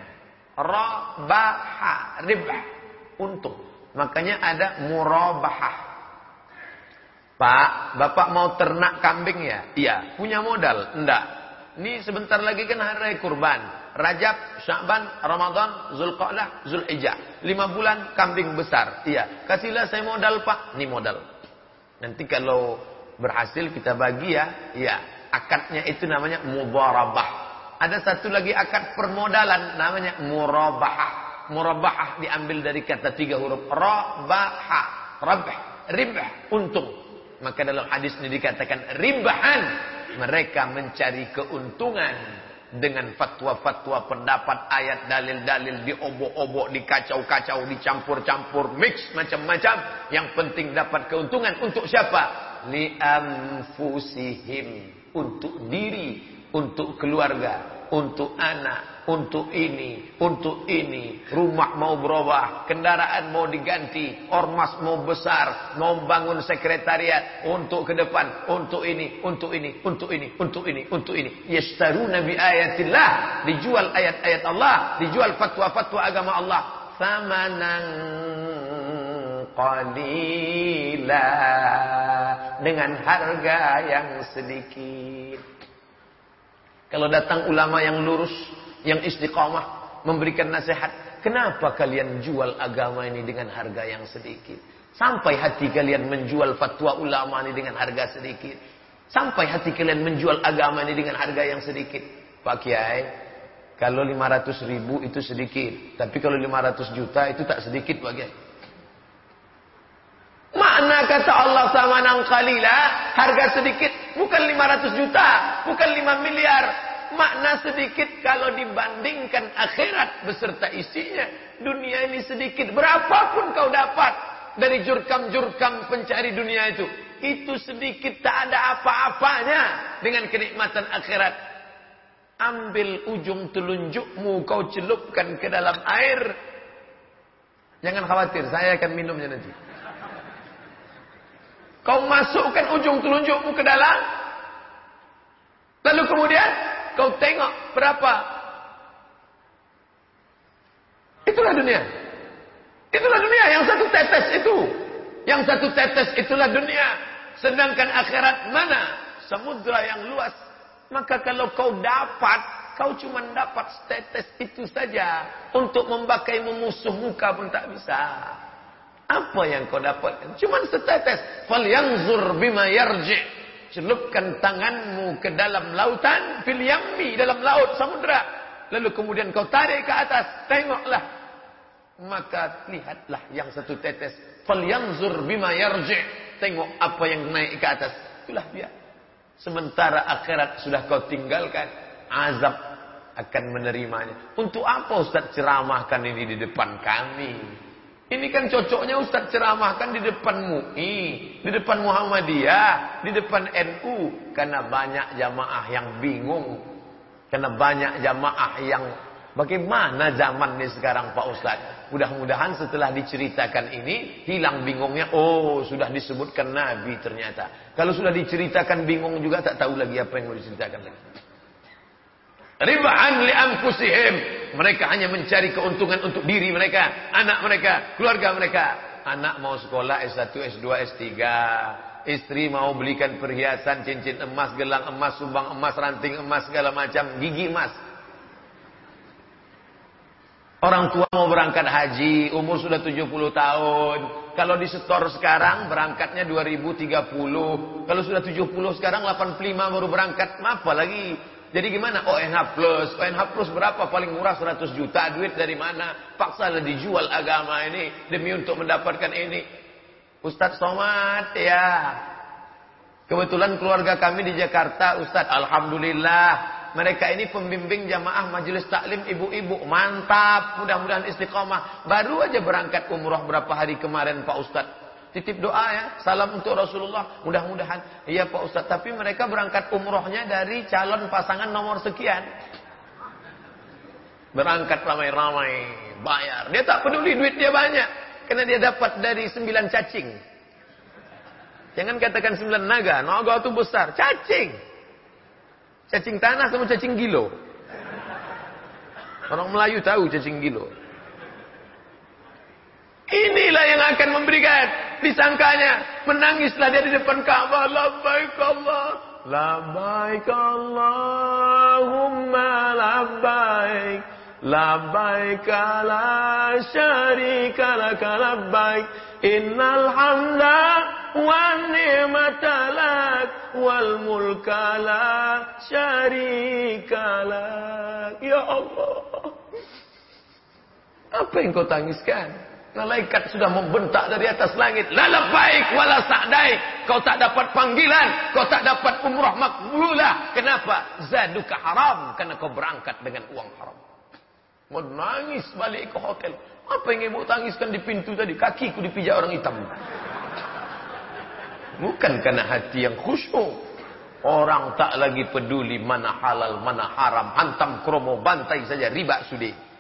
Rabaha. Ribah. Untung. Makanya ada murabahah. Pak, Bapak mau ternak kambing ya? Iya. Punya modal? Enggak. Ini sebentar lagi kan hari kurban. Rajab, Sya'ban, Ramadan, Zulqa'dah, Zulhijjah. Lima bulan kambing besar. Iya. Kasihlah saya modal Pak. Ini modal. Nanti kalau berhasil kita bagi ya. Iya. Akadnya itu namanya mubarabah. Ada satu lagi akad permodalan namanya murabahah murabbah diambil dari kata tiga huruf rabaha rabh ribah untung maka dalam hadis ini dikatakan ribahan mereka mencari keuntungan dengan fatwa-fatwa pendapat ayat dalil-dalil diobok-obok dikacau-kacau dicampur-campur mix macam-macam. Yang penting dapat keuntungan untuk siapa? Li anfusihim untuk diri untuk keluarga untuk anak untuk ini, untuk ini, rumah mau berubah, kendaraan mau diganti, ormas mau besar, mau bangun sekretariat. Untuk ke depan, untuk ini, untuk ini, untuk ini, untuk ini, untuk ini. Yastaruna bi ayatillah, dijual ayat-ayat Allah, dijual fatwa-fatwa agama Allah, samanan qalila. Dengan harga yang sedikit. Kalau datang ulama yang lurus, yang istiqamah memberikan nasihat. Kenapa kalian jual agama ini dengan harga yang sedikit? Sampai hati kalian menjual fatwa ulama ini dengan harga sedikit. Sampai hati kalian menjual agama ini dengan harga yang sedikit. Pak Kiai, kalau 500 ribu itu sedikit. Tapi kalau 500 juta itu tak sedikit Pak Kiai. Makna kata Allah sama nang kalila, harga sedikit. Bukan 500 juta, bukan 5 miliar, makna sedikit kalau dibandingkan akhirat beserta isinya. Dunia ini sedikit. Berapapun kau dapat dari jurkam-jurkam pencari dunia itu. Itu sedikit tak ada apa-apanya dengan kenikmatan akhirat. Ambil ujung telunjukmu kau celupkan ke dalam air. Jangan khawatir, saya akan minumnya nanti. Kau masukkan ujung telunjukmu ke dalam. Lalu kemudian Kau tengok berapa. Itulah dunia. Itulah dunia. Yang satu tetes itu. Yang satu tetes itulah dunia. Sedangkan akhirat mana? Samudra yang luas. Maka kalau kau dapat, kau cuma dapat tetes itu saja. Untuk membakai memusuh muka pun tak bisa. Apa yang kau dapat? Cuma setetes. Fal zur bima yarji' celupkan tanganmu ke dalam lautan fil dalam laut samudra lalu kemudian kau tarik ke atas tengoklah. Maka lihatlah yang satu tetes. Falyanzur bima yarji. Tengok apa yang naik ke atas. Itulah dia. Sementara akhirat sudah kau tinggalkan azab akan menerimanya. Untuk apa Ustaz ceramahkan ini di depan kami? Ini kan cocoknya Ustaz ceramahkan di depan MUI, di depan Muhammadiyah, di depan NU. Karena banyak jamaah yang bingung. Karena banyak jamaah yang bagaimana zaman ini sekarang Pak Ustaz. Mudah-mudahan setelah diceritakan ini hilang bingungnya. Oh, sudah disebutkan Nabi ternyata. Kalau sudah diceritakan bingung juga tak tahu lagi apa yang mau diceritakan lagi. Riba'an li anfusihim. Mereka hanya mencari keuntungan untuk diri mereka, anak mereka, keluarga mereka. Anak mau sekolah S1, S2, S3. Istri mau belikan perhiasan, cincin emas, gelang emas, sumbang emas, ranting emas, segala macam, gigi emas. Orang tua mau berangkat haji, umur sudah 70 tahun. Kalau di setor sekarang berangkatnya 2030. Kalau sudah 70 sekarang 85 baru berangkat. Apa lagi? Jadi gimana? ONH plus. ONH plus berapa? Paling murah 100 juta. Duit dari mana? Paksa lah dijual agama ini. Demi untuk mendapatkan ini. Ustadz Somad ya. Kebetulan keluarga kami di Jakarta. Ustadz Alhamdulillah. Mereka ini pembimbing jamaah majelis taklim ibu-ibu. Mantap. Mudah-mudahan istiqomah. Baru aja berangkat umroh berapa hari kemarin Pak Ustadz. Titip doa ya. Salam untuk Rasulullah. Mudah-mudahan. Iya Pak Ustaz. Tapi mereka berangkat umrohnya dari calon pasangan nomor sekian. Berangkat ramai-ramai. Bayar. Dia tak peduli duit dia banyak. Karena dia dapat dari sembilan cacing. Jangan katakan sembilan naga. Naga itu besar. Cacing. Cacing tanah sama cacing gilo. Orang Melayu tahu cacing gilo. Inilah yang akan memberikan disangkanya. Menangislah dia di depan Ka'bah labbaik Allah. Labbaik Allahumma labbaik. Labbaik la syarika laka labbaik. Innal hamda wan ni'mata lak. Wal mulka la syarika lak. Ya Allah. Apa yang kau tangiskan Malaikat sudah membentak dari atas langit. Lala baik wala sa'daik. Kau tak dapat panggilan. Kau tak dapat umrah makbulah. Kenapa? Zaduka haram. Karena kau berangkat dengan uang haram. Menangis balik ke hotel. Apa yang ibu tangiskan di pintu tadi? Kakiku dipijak orang hitam. Bukan karena hati yang khusyuk. Orang tak lagi peduli mana halal, mana haram. Hantam kromo, bantai saja riba sudi.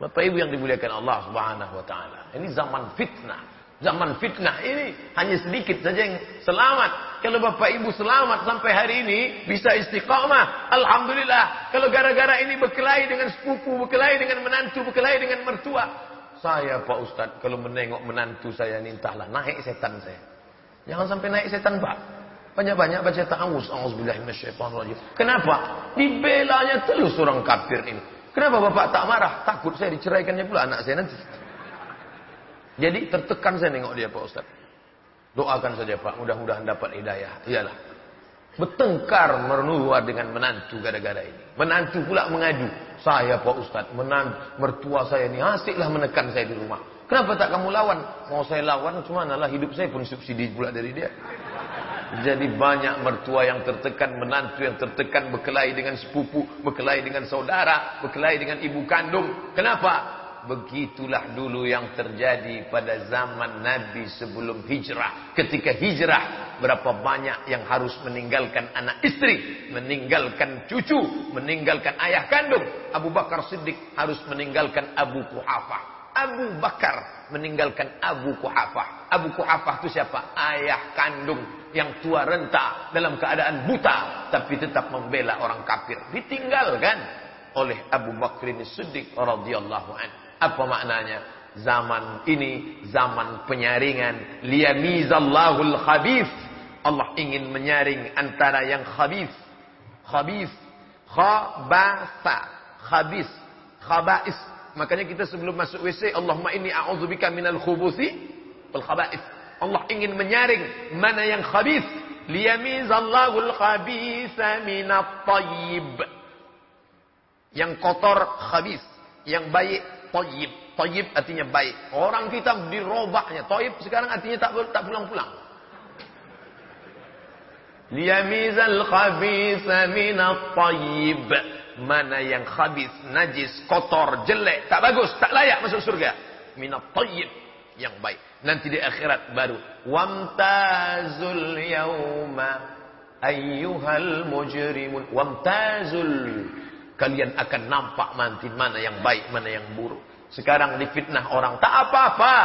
Bapak Ibu yang dimuliakan Allah Subhanahu wa taala. Ini zaman fitnah. Zaman fitnah ini hanya sedikit saja yang selamat. Kalau Bapak Ibu selamat sampai hari ini bisa istiqamah, alhamdulillah. Kalau gara-gara ini berkelahi dengan sepupu, berkelahi dengan menantu, berkelahi dengan mertua, saya Pak Ustadz kalau menengok menantu saya ini entahlah naik setan saya. Jangan sampai naik setan Pak. Banyak-banyak baca ta'awuz. Kenapa? Dibelanya terus orang kafir ini. Kenapa bapak tak marah? Takut saya diceraikannya pula anak saya nanti. Jadi tertekan saya nengok dia Pak Ustaz. Doakan saja Pak, mudah-mudahan dapat hidayah. Iyalah. Bertengkar menular dengan menantu gara-gara ini. Menantu pula mengadu. Saya Pak Ustaz, menantu, mertua saya ini asiklah menekan saya di rumah. Kenapa tak kamu lawan? Mau saya lawan, cuma lah hidup saya pun subsidi pula dari dia. Jadi banyak mertua yang tertekan, menantu yang tertekan, berkelahi dengan sepupu, berkelahi dengan saudara, berkelahi dengan ibu kandung. Kenapa? Begitulah dulu yang terjadi pada zaman Nabi sebelum hijrah. Ketika hijrah, berapa banyak yang harus meninggalkan anak istri, meninggalkan cucu, meninggalkan ayah kandung. Abu Bakar Siddiq harus meninggalkan Abu Kuhafah. Abu Bakar meninggalkan Abu Kuhafah. Abu Kuhafah itu siapa? Ayah kandung yang tua renta dalam keadaan buta tapi tetap membela orang kafir ditinggalkan oleh Abu Bakr Siddiq radhiyallahu an. Apa maknanya? Zaman ini zaman penyaringan liyamizallahu al-khabith. Allah ingin menyaring antara yang khabith, khabith, khabasa, khabis, khabais. Makanya kita sebelum masuk WC, Allahumma inni a'udzubika minal khubuthi wal khaba'ith. Allah ingin menyaring mana yang khabith. Liyamizallahu al-khabitha minat tayyib. Yang kotor khabith. Yang baik tayyib. Tayyib artinya baik. Orang kita dirobaknya. Tayyib sekarang artinya tak tak pulang-pulang. Liyamizal khabitha minat tayyib. mana yang khabith, najis, kotor, jelek, tak bagus, tak layak masuk surga. Minat tayyib yang baik. Nanti di akhirat baru wamtazul yauma ayyuhal mujrimun wamtazul kalian akan nampak nanti mana yang baik, mana yang buruk. Sekarang difitnah orang tak apa-apa.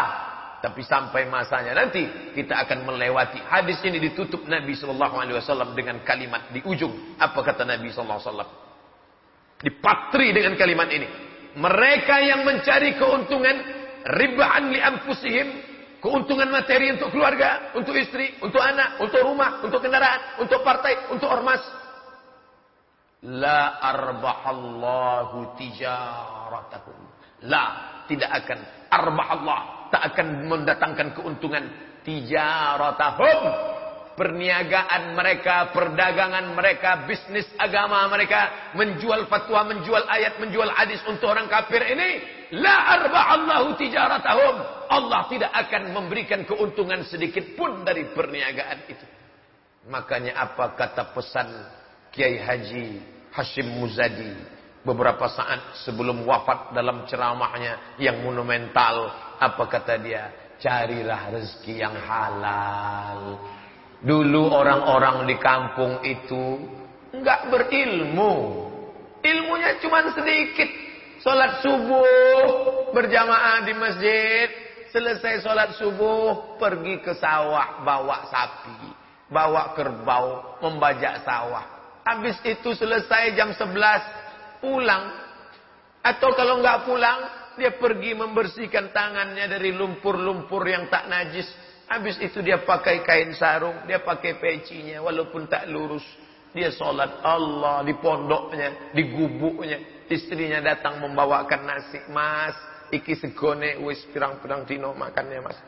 Tapi sampai masanya nanti kita akan melewati hadis ini ditutup Nabi wasallam dengan kalimat di ujung. Apa kata Nabi wasallam? Dipatri dengan kalimat ini. Mereka yang mencari keuntungan ribaan li anfusihim, keuntungan materi untuk keluarga, untuk istri, untuk anak, untuk rumah, untuk kendaraan, untuk partai, untuk ormas. La arbahallahu tijaratahum. La, tidak akan. Arbahallah tak akan mendatangkan keuntungan. Tijaratahum. Perniagaan mereka, perdagangan mereka, bisnis agama mereka, menjual fatwa, menjual ayat, menjual hadis untuk orang kafir ini, la arba'allahu tijaratahum. Allah tidak akan memberikan keuntungan sedikit pun dari perniagaan itu. Makanya apa kata pesan Kiai Haji Hashim Muzadi beberapa saat sebelum wafat dalam ceramahnya yang monumental apa kata dia? Carilah rezeki yang halal. Dulu orang-orang di kampung itu enggak berilmu. Ilmunya cuma sedikit. Salat subuh berjamaah di masjid. Selesai salat subuh pergi ke sawah bawa sapi. Bawa kerbau membajak sawah. Habis itu selesai jam 11 pulang. Atau kalau enggak pulang dia pergi membersihkan tangannya dari lumpur-lumpur yang tak najis. Habis itu dia pakai kain sarung, dia pakai pecinya walaupun tak lurus. Dia sholat Allah di pondoknya, di gubuknya. Istrinya datang membawakan nasi. Mas, iki segone wis pirang-pirang dino makannya mas.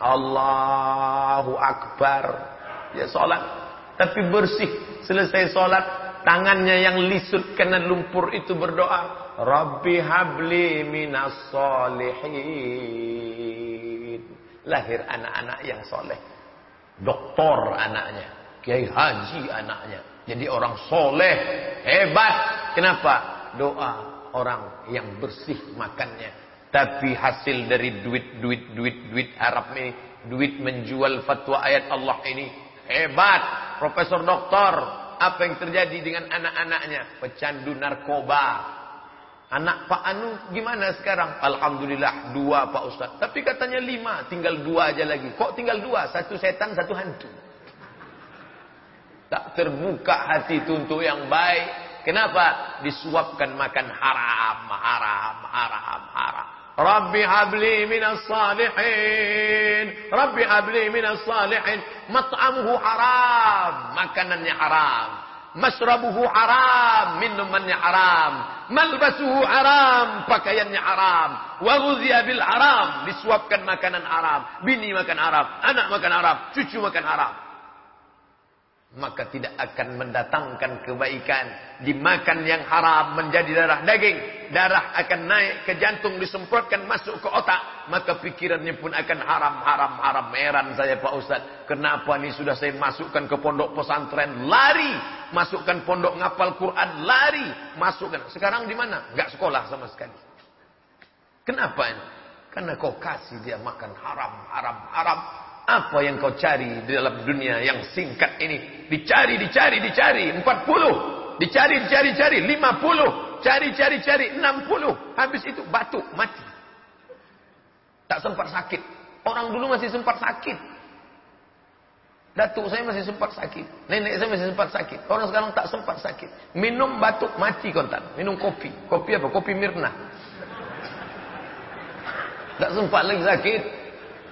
Allahu Akbar. Dia sholat. Tapi bersih. Selesai sholat. Tangannya yang lisut kena lumpur itu berdoa. Rabbi habli minas solihin. Lahir anak-anak yang soleh. Doktor anaknya. Kiai haji anaknya. Jadi orang soleh. Hebat. Kenapa? Doa orang yang bersih makannya. Tapi hasil dari duit, duit, duit, duit Arab ini. Duit menjual fatwa ayat Allah ini. Hebat. Profesor doktor. Apa yang terjadi dengan anak-anaknya? Pecandu narkoba Anak Pak Anu gimana sekarang? Alhamdulillah dua Pak Ustaz. Tapi katanya lima, tinggal dua aja lagi. Kok tinggal dua? Satu setan, satu hantu. Tak terbuka hati itu untuk yang baik. Kenapa? Disuapkan makan haram, haram, haram, haram. Rabbi habli minas salihin. Rabbi habli minas salihin. Mat'amuhu haram. Makanannya haram. Masrabuhu haram. Minumannya haram malbasuhu haram, pakaiannya haram, wa bil haram, disuapkan makanan haram, bini makan haram, anak makan haram, cucu makan haram. Maka tidak akan mendatangkan kebaikan. Dimakan yang haram menjadi darah daging. Darah akan naik ke jantung disemprotkan masuk ke otak. Maka pikirannya pun akan haram, haram, haram. Meran saya Pak Ustaz. Kenapa ini sudah saya masukkan ke pondok pesantren? Lari masukkan pondok ngapal Quran, lari, masukkan. Sekarang di mana? Enggak sekolah sama sekali. Kenapa ini? Karena kau kasih dia makan haram, haram, haram. Apa yang kau cari di dalam dunia yang singkat ini? Dicari, dicari, dicari. 40. Dicari, dicari, cari. 50. Cari, cari, cari. 60. Habis itu batuk, mati. Tak sempat sakit. Orang dulu masih sempat sakit. Datuk saya masih sempat sakit. Nenek saya masih sempat sakit. Orang sekarang tak sempat sakit. Minum batuk mati kontan. Minum kopi. Kopi apa? Kopi Mirna. Tak sempat lagi sakit.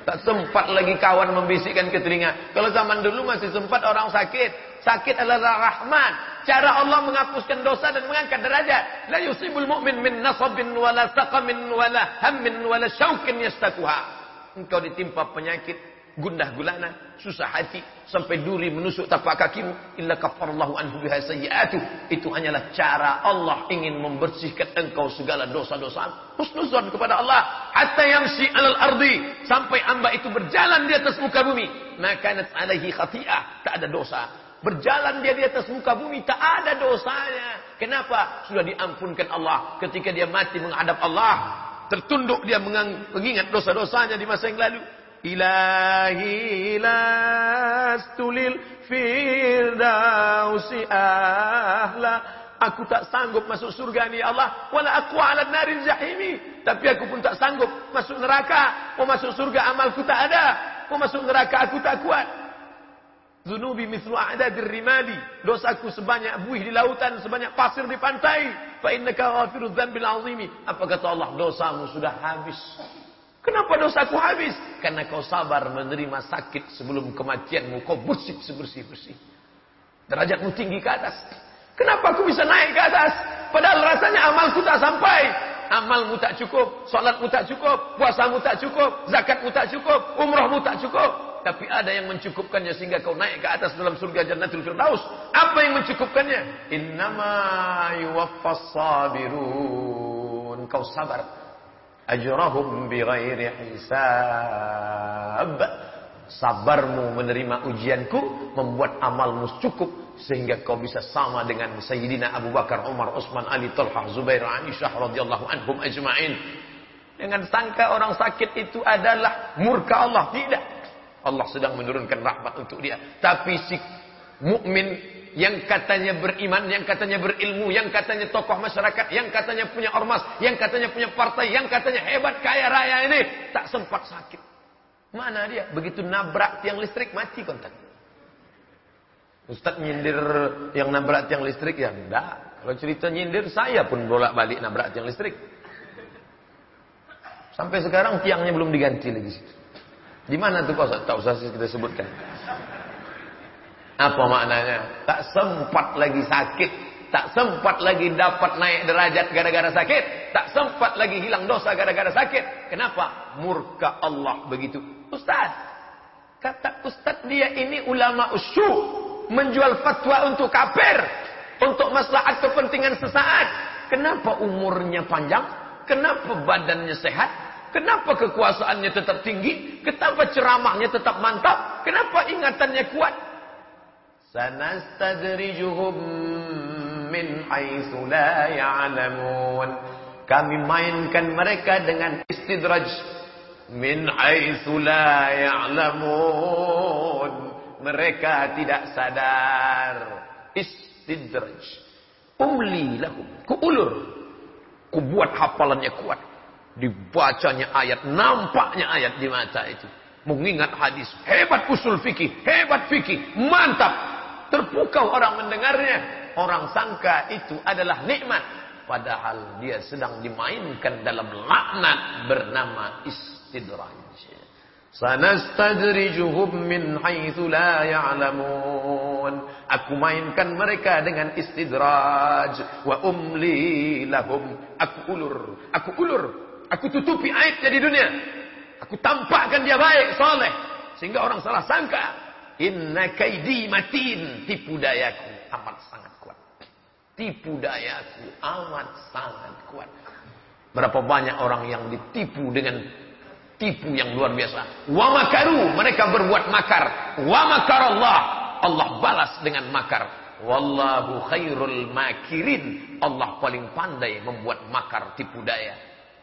Tak sempat lagi kawan membisikkan ke telinga. Kalau zaman dulu masih sempat orang sakit. Sakit adalah rahmat. Cara Allah menghapuskan dosa dan mengangkat derajat. La yusibul mu'min min nasabin wala saqamin wala hammin wala syaukin yastakuha. Engkau ditimpa penyakit gundah gulana, susah hati, sampai duri menusuk tapak kakimu, illa kafarallahu anhu biha sayyi'atu. Itu hanyalah cara Allah ingin membersihkan engkau segala dosa-dosa. Husnuzan kepada Allah, hatta yamsi alal ardi, sampai hamba itu berjalan di atas muka bumi, maka alaihi khati'ah, tak ada dosa. Berjalan dia di atas muka bumi tak ada dosanya. Kenapa? Sudah diampunkan Allah ketika dia mati menghadap Allah. Tertunduk dia mengingat dosa-dosanya di masa yang lalu. Ilahi lastulil firdausi ahla. Aku tak sanggup masuk surga ni ya Allah. Wala aku ala narin jahimi. Tapi aku pun tak sanggup masuk neraka. Mau masuk surga amalku tak ada. Mau masuk neraka aku tak kuat. Zunubi mislu a'dadir rimadi. Dosaku sebanyak buih di lautan, sebanyak pasir di pantai. Fa innaka ghafiru dzambil azimi. Apa kata Allah? Dosamu sudah habis. Kenapa dosaku habis? Karena kau sabar menerima sakit sebelum kematianmu. Kau bersih sebersih-bersih. Derajatmu tinggi ke atas. Kenapa aku bisa naik ke atas? Padahal rasanya amalku tak sampai. Amalmu tak cukup, solatmu tak cukup, puasamu tak cukup, zakatmu tak cukup, umrahmu tak cukup tapi ada yang mencukupkannya sehingga kau naik ke atas dalam surga Jannatul Firdaus. Apa yang mencukupkannya? Innama yuwaffas sabirun. Kau sabar. Ajrahum bighairi hisab. Sabarmu menerima ujianku membuat amalmu cukup sehingga kau bisa sama dengan Sayyidina Abu Bakar, Umar, Utsman, Ali, Talha, Zubair, Aisyah radhiyallahu anhum ajma'in. Dengan sangka orang sakit itu adalah murka Allah, tidak. Allah sedang menurunkan rahmat untuk dia. Tapi si mukmin yang katanya beriman, yang katanya berilmu, yang katanya tokoh masyarakat, yang katanya punya ormas, yang katanya punya partai, yang katanya hebat kaya raya ini tak sempat sakit. Mana dia? Begitu nabrak tiang listrik mati kontak. Ustaz nyindir yang nabrak tiang listrik ya enggak. Kalau cerita nyindir saya pun bolak-balik nabrak tiang listrik. Sampai sekarang tiangnya belum diganti lagi. Di mana tuh kau tak usah kita sebutkan. Apa maknanya? Tak sempat lagi sakit, tak sempat lagi dapat naik derajat gara-gara sakit, tak sempat lagi hilang dosa gara-gara sakit. Kenapa? Murka Allah begitu. Ustaz, kata ustaz dia ini ulama usyu, menjual fatwa untuk kafir, untuk maslahat kepentingan sesaat. Kenapa umurnya panjang? Kenapa badannya sehat? Kenapa kekuasaannya tetap tinggi? Kenapa ceramahnya tetap mantap? Kenapa ingatannya kuat? Sanastadrijuhum min haitsu la ya'lamun. Kami mainkan mereka dengan istidraj min haitsu la ya'lamun. Mereka tidak sadar. Istidraj. Umli lahum. Kuulur. Kubuat hafalannya kuat. Dibacanya ayat, nampaknya ayat di mata itu. Mengingat hadis, hebat usul fikih, hebat fikih, mantap. Terpukau orang mendengarnya. Orang sangka itu adalah nikmat. Padahal dia sedang dimainkan dalam laknat bernama istidraj. Sanastadrijuhum min haitsu la ya'lamun. Aku mainkan mereka dengan istidraj wa umli lahum. Aku ulur, aku ulur Aku tutupi aibnya di dunia. Aku tampakkan dia baik, soleh. Sehingga orang salah sangka. Inna kaidi matin. Tipu dayaku amat sangat kuat. Tipu dayaku amat sangat kuat. Berapa banyak orang yang ditipu dengan tipu yang luar biasa. Wa makaru. Mereka berbuat makar. Wa makar Allah. Balas dengan makar. Wallahu khairul makirin. Allah paling pandai membuat makar tipu daya.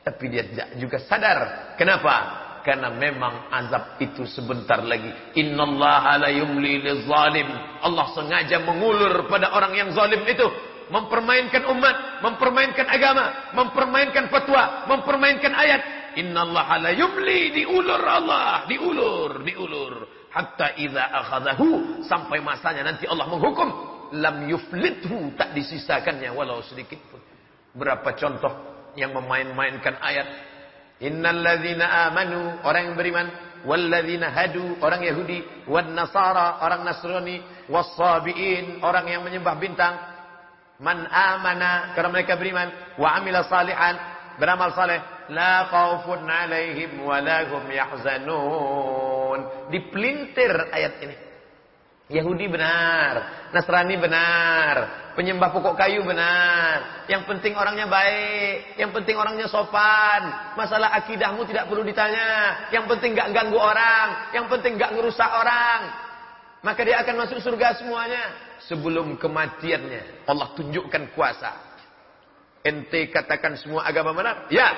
Tapi dia juga sadar. Kenapa? Karena memang azab itu sebentar lagi. Innallaha la yumli lizalim. Allah sengaja mengulur pada orang yang zalim itu. Mempermainkan umat, mempermainkan agama, mempermainkan fatwa, mempermainkan ayat. Innallaha la yumli diulur Allah, diulur, diulur. Hatta idza akhadahu sampai masanya nanti Allah menghukum lam yuflithu tak disisakannya walau sedikit pun. Berapa contoh yang memain-mainkan ayat. Innalladzina amanu orang yang beriman, walladzina hadu orang Yahudi, wan nasara orang Nasrani, wassabiin orang yang menyembah bintang. Man amana karena mereka beriman, wa amila salihan beramal saleh, la khaufun alaihim wa lahum yahzanun. Dipelintir ayat ini. Yahudi benar, Nasrani benar, penyembah pokok kayu benar. Yang penting orangnya baik, yang penting orangnya sopan. Masalah akidahmu tidak perlu ditanya. Yang penting gak ganggu orang, yang penting gak ngerusak orang. maka dia akan masuk surga semuanya sebelum kematiannya. Allah tunjukkan kuasa. Ente katakan semua agama benar? Ya.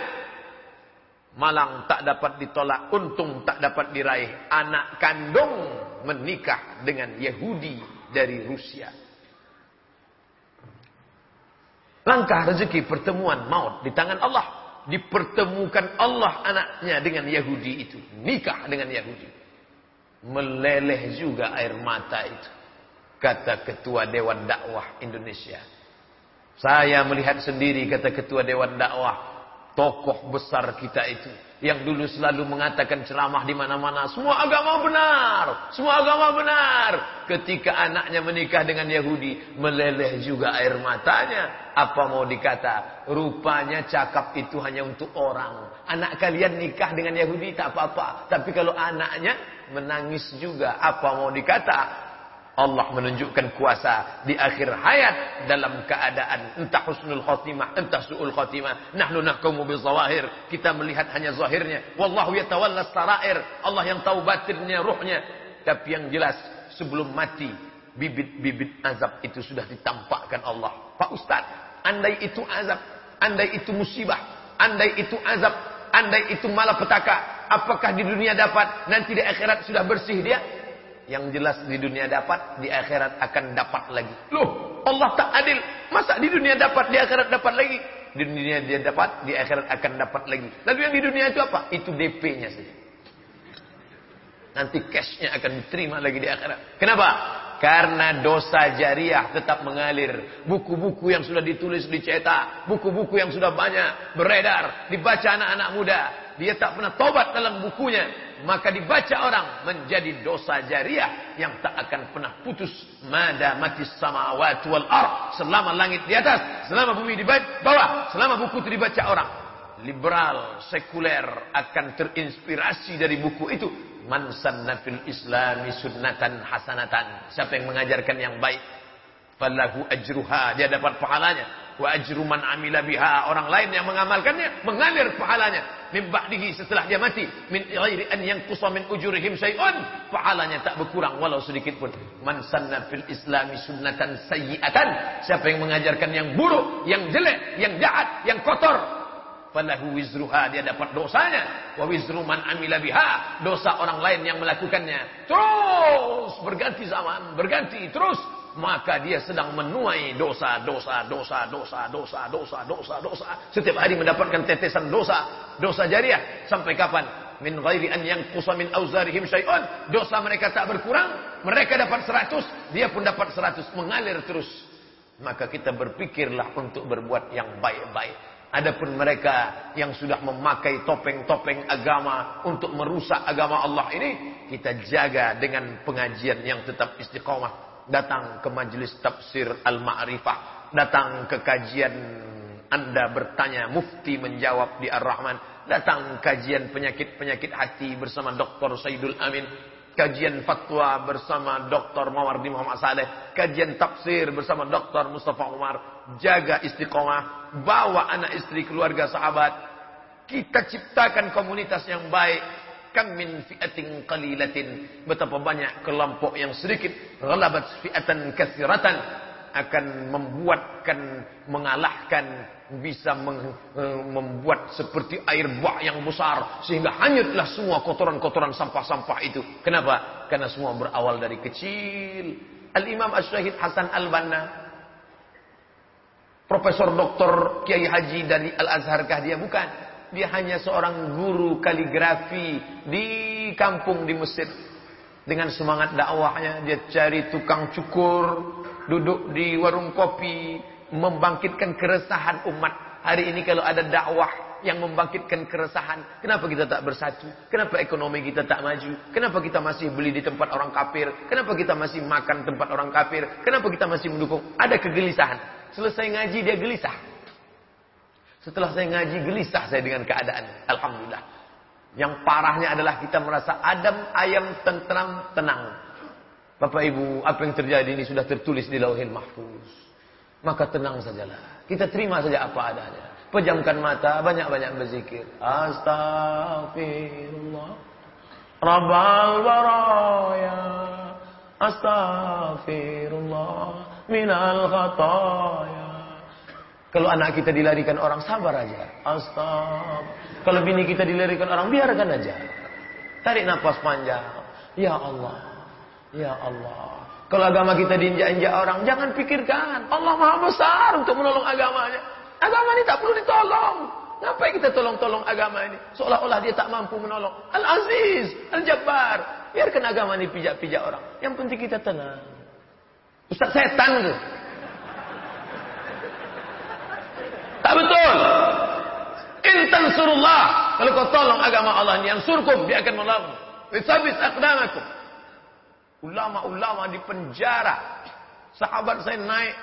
Malang tak dapat ditolak, untung tak dapat diraih. Anak kandung menikah dengan Yahudi dari Rusia. Langkah rezeki pertemuan maut di tangan Allah. Dipertemukan Allah anaknya dengan Yahudi itu. Nikah dengan Yahudi. Meleleh juga air mata itu. Kata Ketua Dewan Dakwah Indonesia. Saya melihat sendiri kata Ketua Dewan Dakwah. Tokoh besar kita itu yang dulu selalu mengatakan ceramah di mana-mana, semua agama benar, semua agama benar. Ketika anaknya menikah dengan Yahudi, meleleh juga air matanya. Apa mau dikata? Rupanya cakap itu hanya untuk orang. Anak kalian nikah dengan Yahudi tak apa-apa, tapi kalau anaknya menangis juga, apa mau dikata? Allah menunjukkan kuasa di akhir hayat dalam keadaan entah husnul khotimah, entah su'ul khotimah. Nahnu nahkumu bizawahir. Kita melihat hanya zahirnya. Wallahu yatawalla sarair. Allah yang tahu batinnya, ruhnya. Tapi yang jelas sebelum mati bibit-bibit azab itu sudah ditampakkan Allah. Pak Ustaz, andai itu azab, andai itu musibah, andai itu azab, andai itu malapetaka, apakah di dunia dapat, nanti di akhirat sudah bersih dia? Yang jelas di dunia dapat, di akhirat akan dapat lagi. Loh, Allah tak adil. Masa di dunia dapat, di akhirat dapat lagi? Di dunia dia dapat, di akhirat akan dapat lagi. Lalu yang di dunia itu apa? Itu DP-nya saja. Nanti cashnya akan diterima lagi di akhirat. Kenapa? Karena dosa jariah tetap mengalir. Buku-buku yang sudah ditulis, dicetak. Buku-buku yang sudah banyak beredar. Dibaca anak-anak muda. Dia tak pernah tobat dalam bukunya maka dibaca orang menjadi dosa jariah yang tak akan pernah putus. Mada mati samawati wal ard. Selama langit di atas selama bumi di bawah selama buku itu dibaca orang. Liberal sekuler akan terinspirasi dari buku itu. Man sanna fil islami sunnatan hasanatan. Siapa yang mengajarkan yang baik falahu ajruha. Dia dapat pahalanya. Wa ajru man amila biha. Orang lain yang mengamalkannya mengalir pahalanya. Min ba'dihi setelah dia mati. Min ghairi an yanqusa min ujurihim syai'un. Pahalanya tak berkurang walau sedikit pun. Man sanna fil islami sunnatan sayyi'atan. Siapa yang mengajarkan yang buruk yang jelek yang jahat yang kotor? Falahu wizruha. Dia dapat dosanya. Wa wizru man amila biha. Dosa orang lain yang melakukannya. Terus berganti zaman berganti terus maka dia sedang menuai dosa, dosa, dosa, dosa, dosa, dosa, dosa, dosa. Setiap hari mendapatkan tetesan dosa, dosa jariah. Sampai kapan? Min ghairi an yang min auzarihim syai'un. Dosa mereka tak berkurang, mereka dapat seratus, dia pun dapat seratus. Mengalir terus. Maka kita berpikirlah untuk berbuat yang baik-baik. Adapun mereka yang sudah memakai topeng-topeng agama untuk merusak agama Allah ini, kita jaga dengan pengajian yang tetap istiqomah datang ke majelis tafsir Al-Ma'rifah, datang ke kajian Anda bertanya, mufti menjawab di Ar-Rahman, datang kajian penyakit-penyakit hati bersama Dr. Saidul Amin, kajian fatwa bersama Dr. Mawardi Muhammad Saleh, kajian tafsir bersama Dr. Mustafa Umar, jaga istiqomah, bawa anak istri keluarga sahabat, kita ciptakan komunitas yang baik, kam min fi'atin qalilatin. Betapa banyak kelompok yang sedikit ghalabat fi'atan katsiratan. Akan membuatkan mengalahkan bisa membuat seperti air bah yang besar. Sehingga hanyutlah semua kotoran-kotoran sampah-sampah itu. Kenapa? Karena semua berawal dari kecil. Al-Imam Asy-Syahid Hasan Al-Banna Profesor Doktor Kiai Haji dari Al-Azharkah dia bukan dia hanya seorang guru kaligrafi di kampung di Mesir. Dengan semangat dakwahnya, dia cari tukang cukur, duduk di warung kopi, membangkitkan keresahan umat. Hari ini kalau ada dakwah yang membangkitkan keresahan, kenapa kita tak bersatu? Kenapa ekonomi kita tak maju? Kenapa kita masih beli di tempat orang kafir? Kenapa kita masih makan tempat orang kafir? Kenapa kita masih mendukung? Ada kegelisahan. Selesai ngaji dia gelisah. Setelah saya ngaji gelisah saya dengan keadaan. Alhamdulillah. Yang parahnya adalah kita merasa adem, ayam, tentram, tenang. Bapak Ibu, apa yang terjadi ini sudah tertulis di lauhil mahfuz. Maka tenang sajalah. Kita terima saja apa adanya. Pejamkan mata, banyak-banyak berzikir. Astagfirullah. Rabbal baraya. Astaghfirullah minal khataya. Kalau anak kita dilarikan orang sabar aja. Astagfirullah. Kalau bini kita dilarikan orang biarkan aja. Tarik nafas panjang. Ya Allah. Ya Allah. Kalau agama kita diinjak-injak orang, jangan pikirkan. Allah maha besar untuk menolong agamanya. Agama ini tak perlu ditolong. Ngapain kita tolong-tolong agama ini? Seolah-olah dia tak mampu menolong. Al-Aziz, Al-Jabbar. Biarkan agama ini pijak-pijak orang. Yang penting kita tenang. Ustaz setan tu. Tak betul. Intan surullah. Kalau kau tolong agama Allah ini, yang surkum, dia akan menolong. Wisabis akdamakum. Ulama-ulama di penjara. Sahabat saya naik.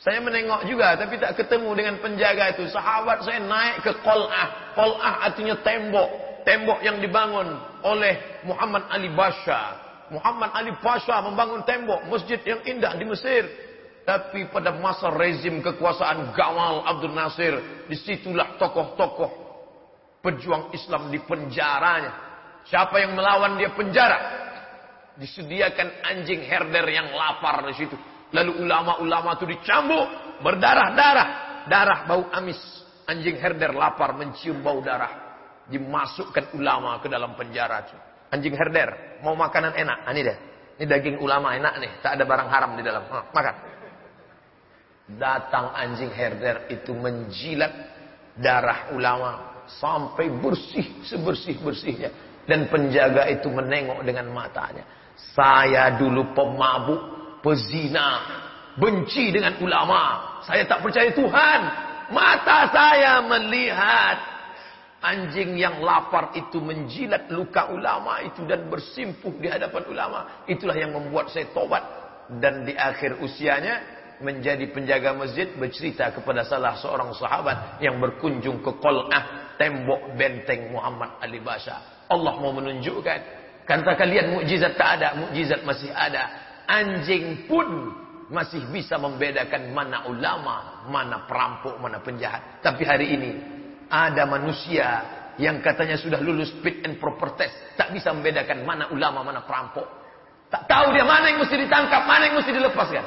Saya menengok juga tapi tak ketemu dengan penjaga itu. Sahabat saya naik ke Qol'ah. Qol'ah artinya tembok. Tembok yang dibangun oleh Muhammad Ali Basha. Muhammad Ali Basha membangun tembok. Masjid yang indah di Mesir. Tapi pada masa rezim kekuasaan Gamal Abdul Nasir. Di situlah tokoh-tokoh pejuang Islam di penjaranya. Siapa yang melawan dia penjara disediakan anjing herder yang lapar di situ. Lalu ulama-ulama itu dicambuk, berdarah-darah, darah bau amis. Anjing herder lapar mencium bau darah. Dimasukkan ulama ke dalam penjara itu. Anjing herder mau makanan enak, ah, ini deh. Ini daging ulama enak nih, tak ada barang haram di dalam. Ha, makan. Datang anjing herder itu menjilat darah ulama sampai bersih sebersih-bersihnya dan penjaga itu menengok dengan matanya. Saya dulu pemabuk, pezina, benci dengan ulama. Saya tak percaya Tuhan. Mata saya melihat anjing yang lapar itu menjilat luka ulama itu dan bersimpuh di hadapan ulama. Itulah yang membuat saya tobat. Dan di akhir usianya menjadi penjaga masjid bercerita kepada salah seorang sahabat yang berkunjung ke Qol'ah tembok benteng Muhammad Ali Basha. Allah mau menunjukkan Kata kalian mukjizat tak ada, mukjizat masih ada. Anjing pun masih bisa membedakan mana ulama, mana perampok, mana penjahat. Tapi hari ini ada manusia yang katanya sudah lulus fit and proper test, tak bisa membedakan mana ulama, mana perampok. Tak tahu dia mana yang mesti ditangkap, mana yang mesti dilepaskan.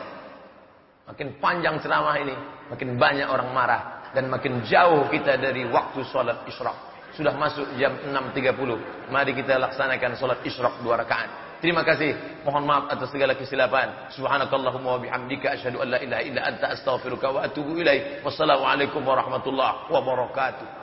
Makin panjang ceramah ini, makin banyak orang marah dan makin jauh kita dari waktu sholat isyraq. Sudah masuk jam 6.30. Mari kita laksanakan solat isyraq dua rakaat. Terima kasih. Mohon maaf atas segala kesilapan. Subhanakallahumma wa bihamdika asyhadu an la ilaha illa anta astaghfiruka wa atubu ilaik. Wassalamualaikum warahmatullahi wabarakatuh.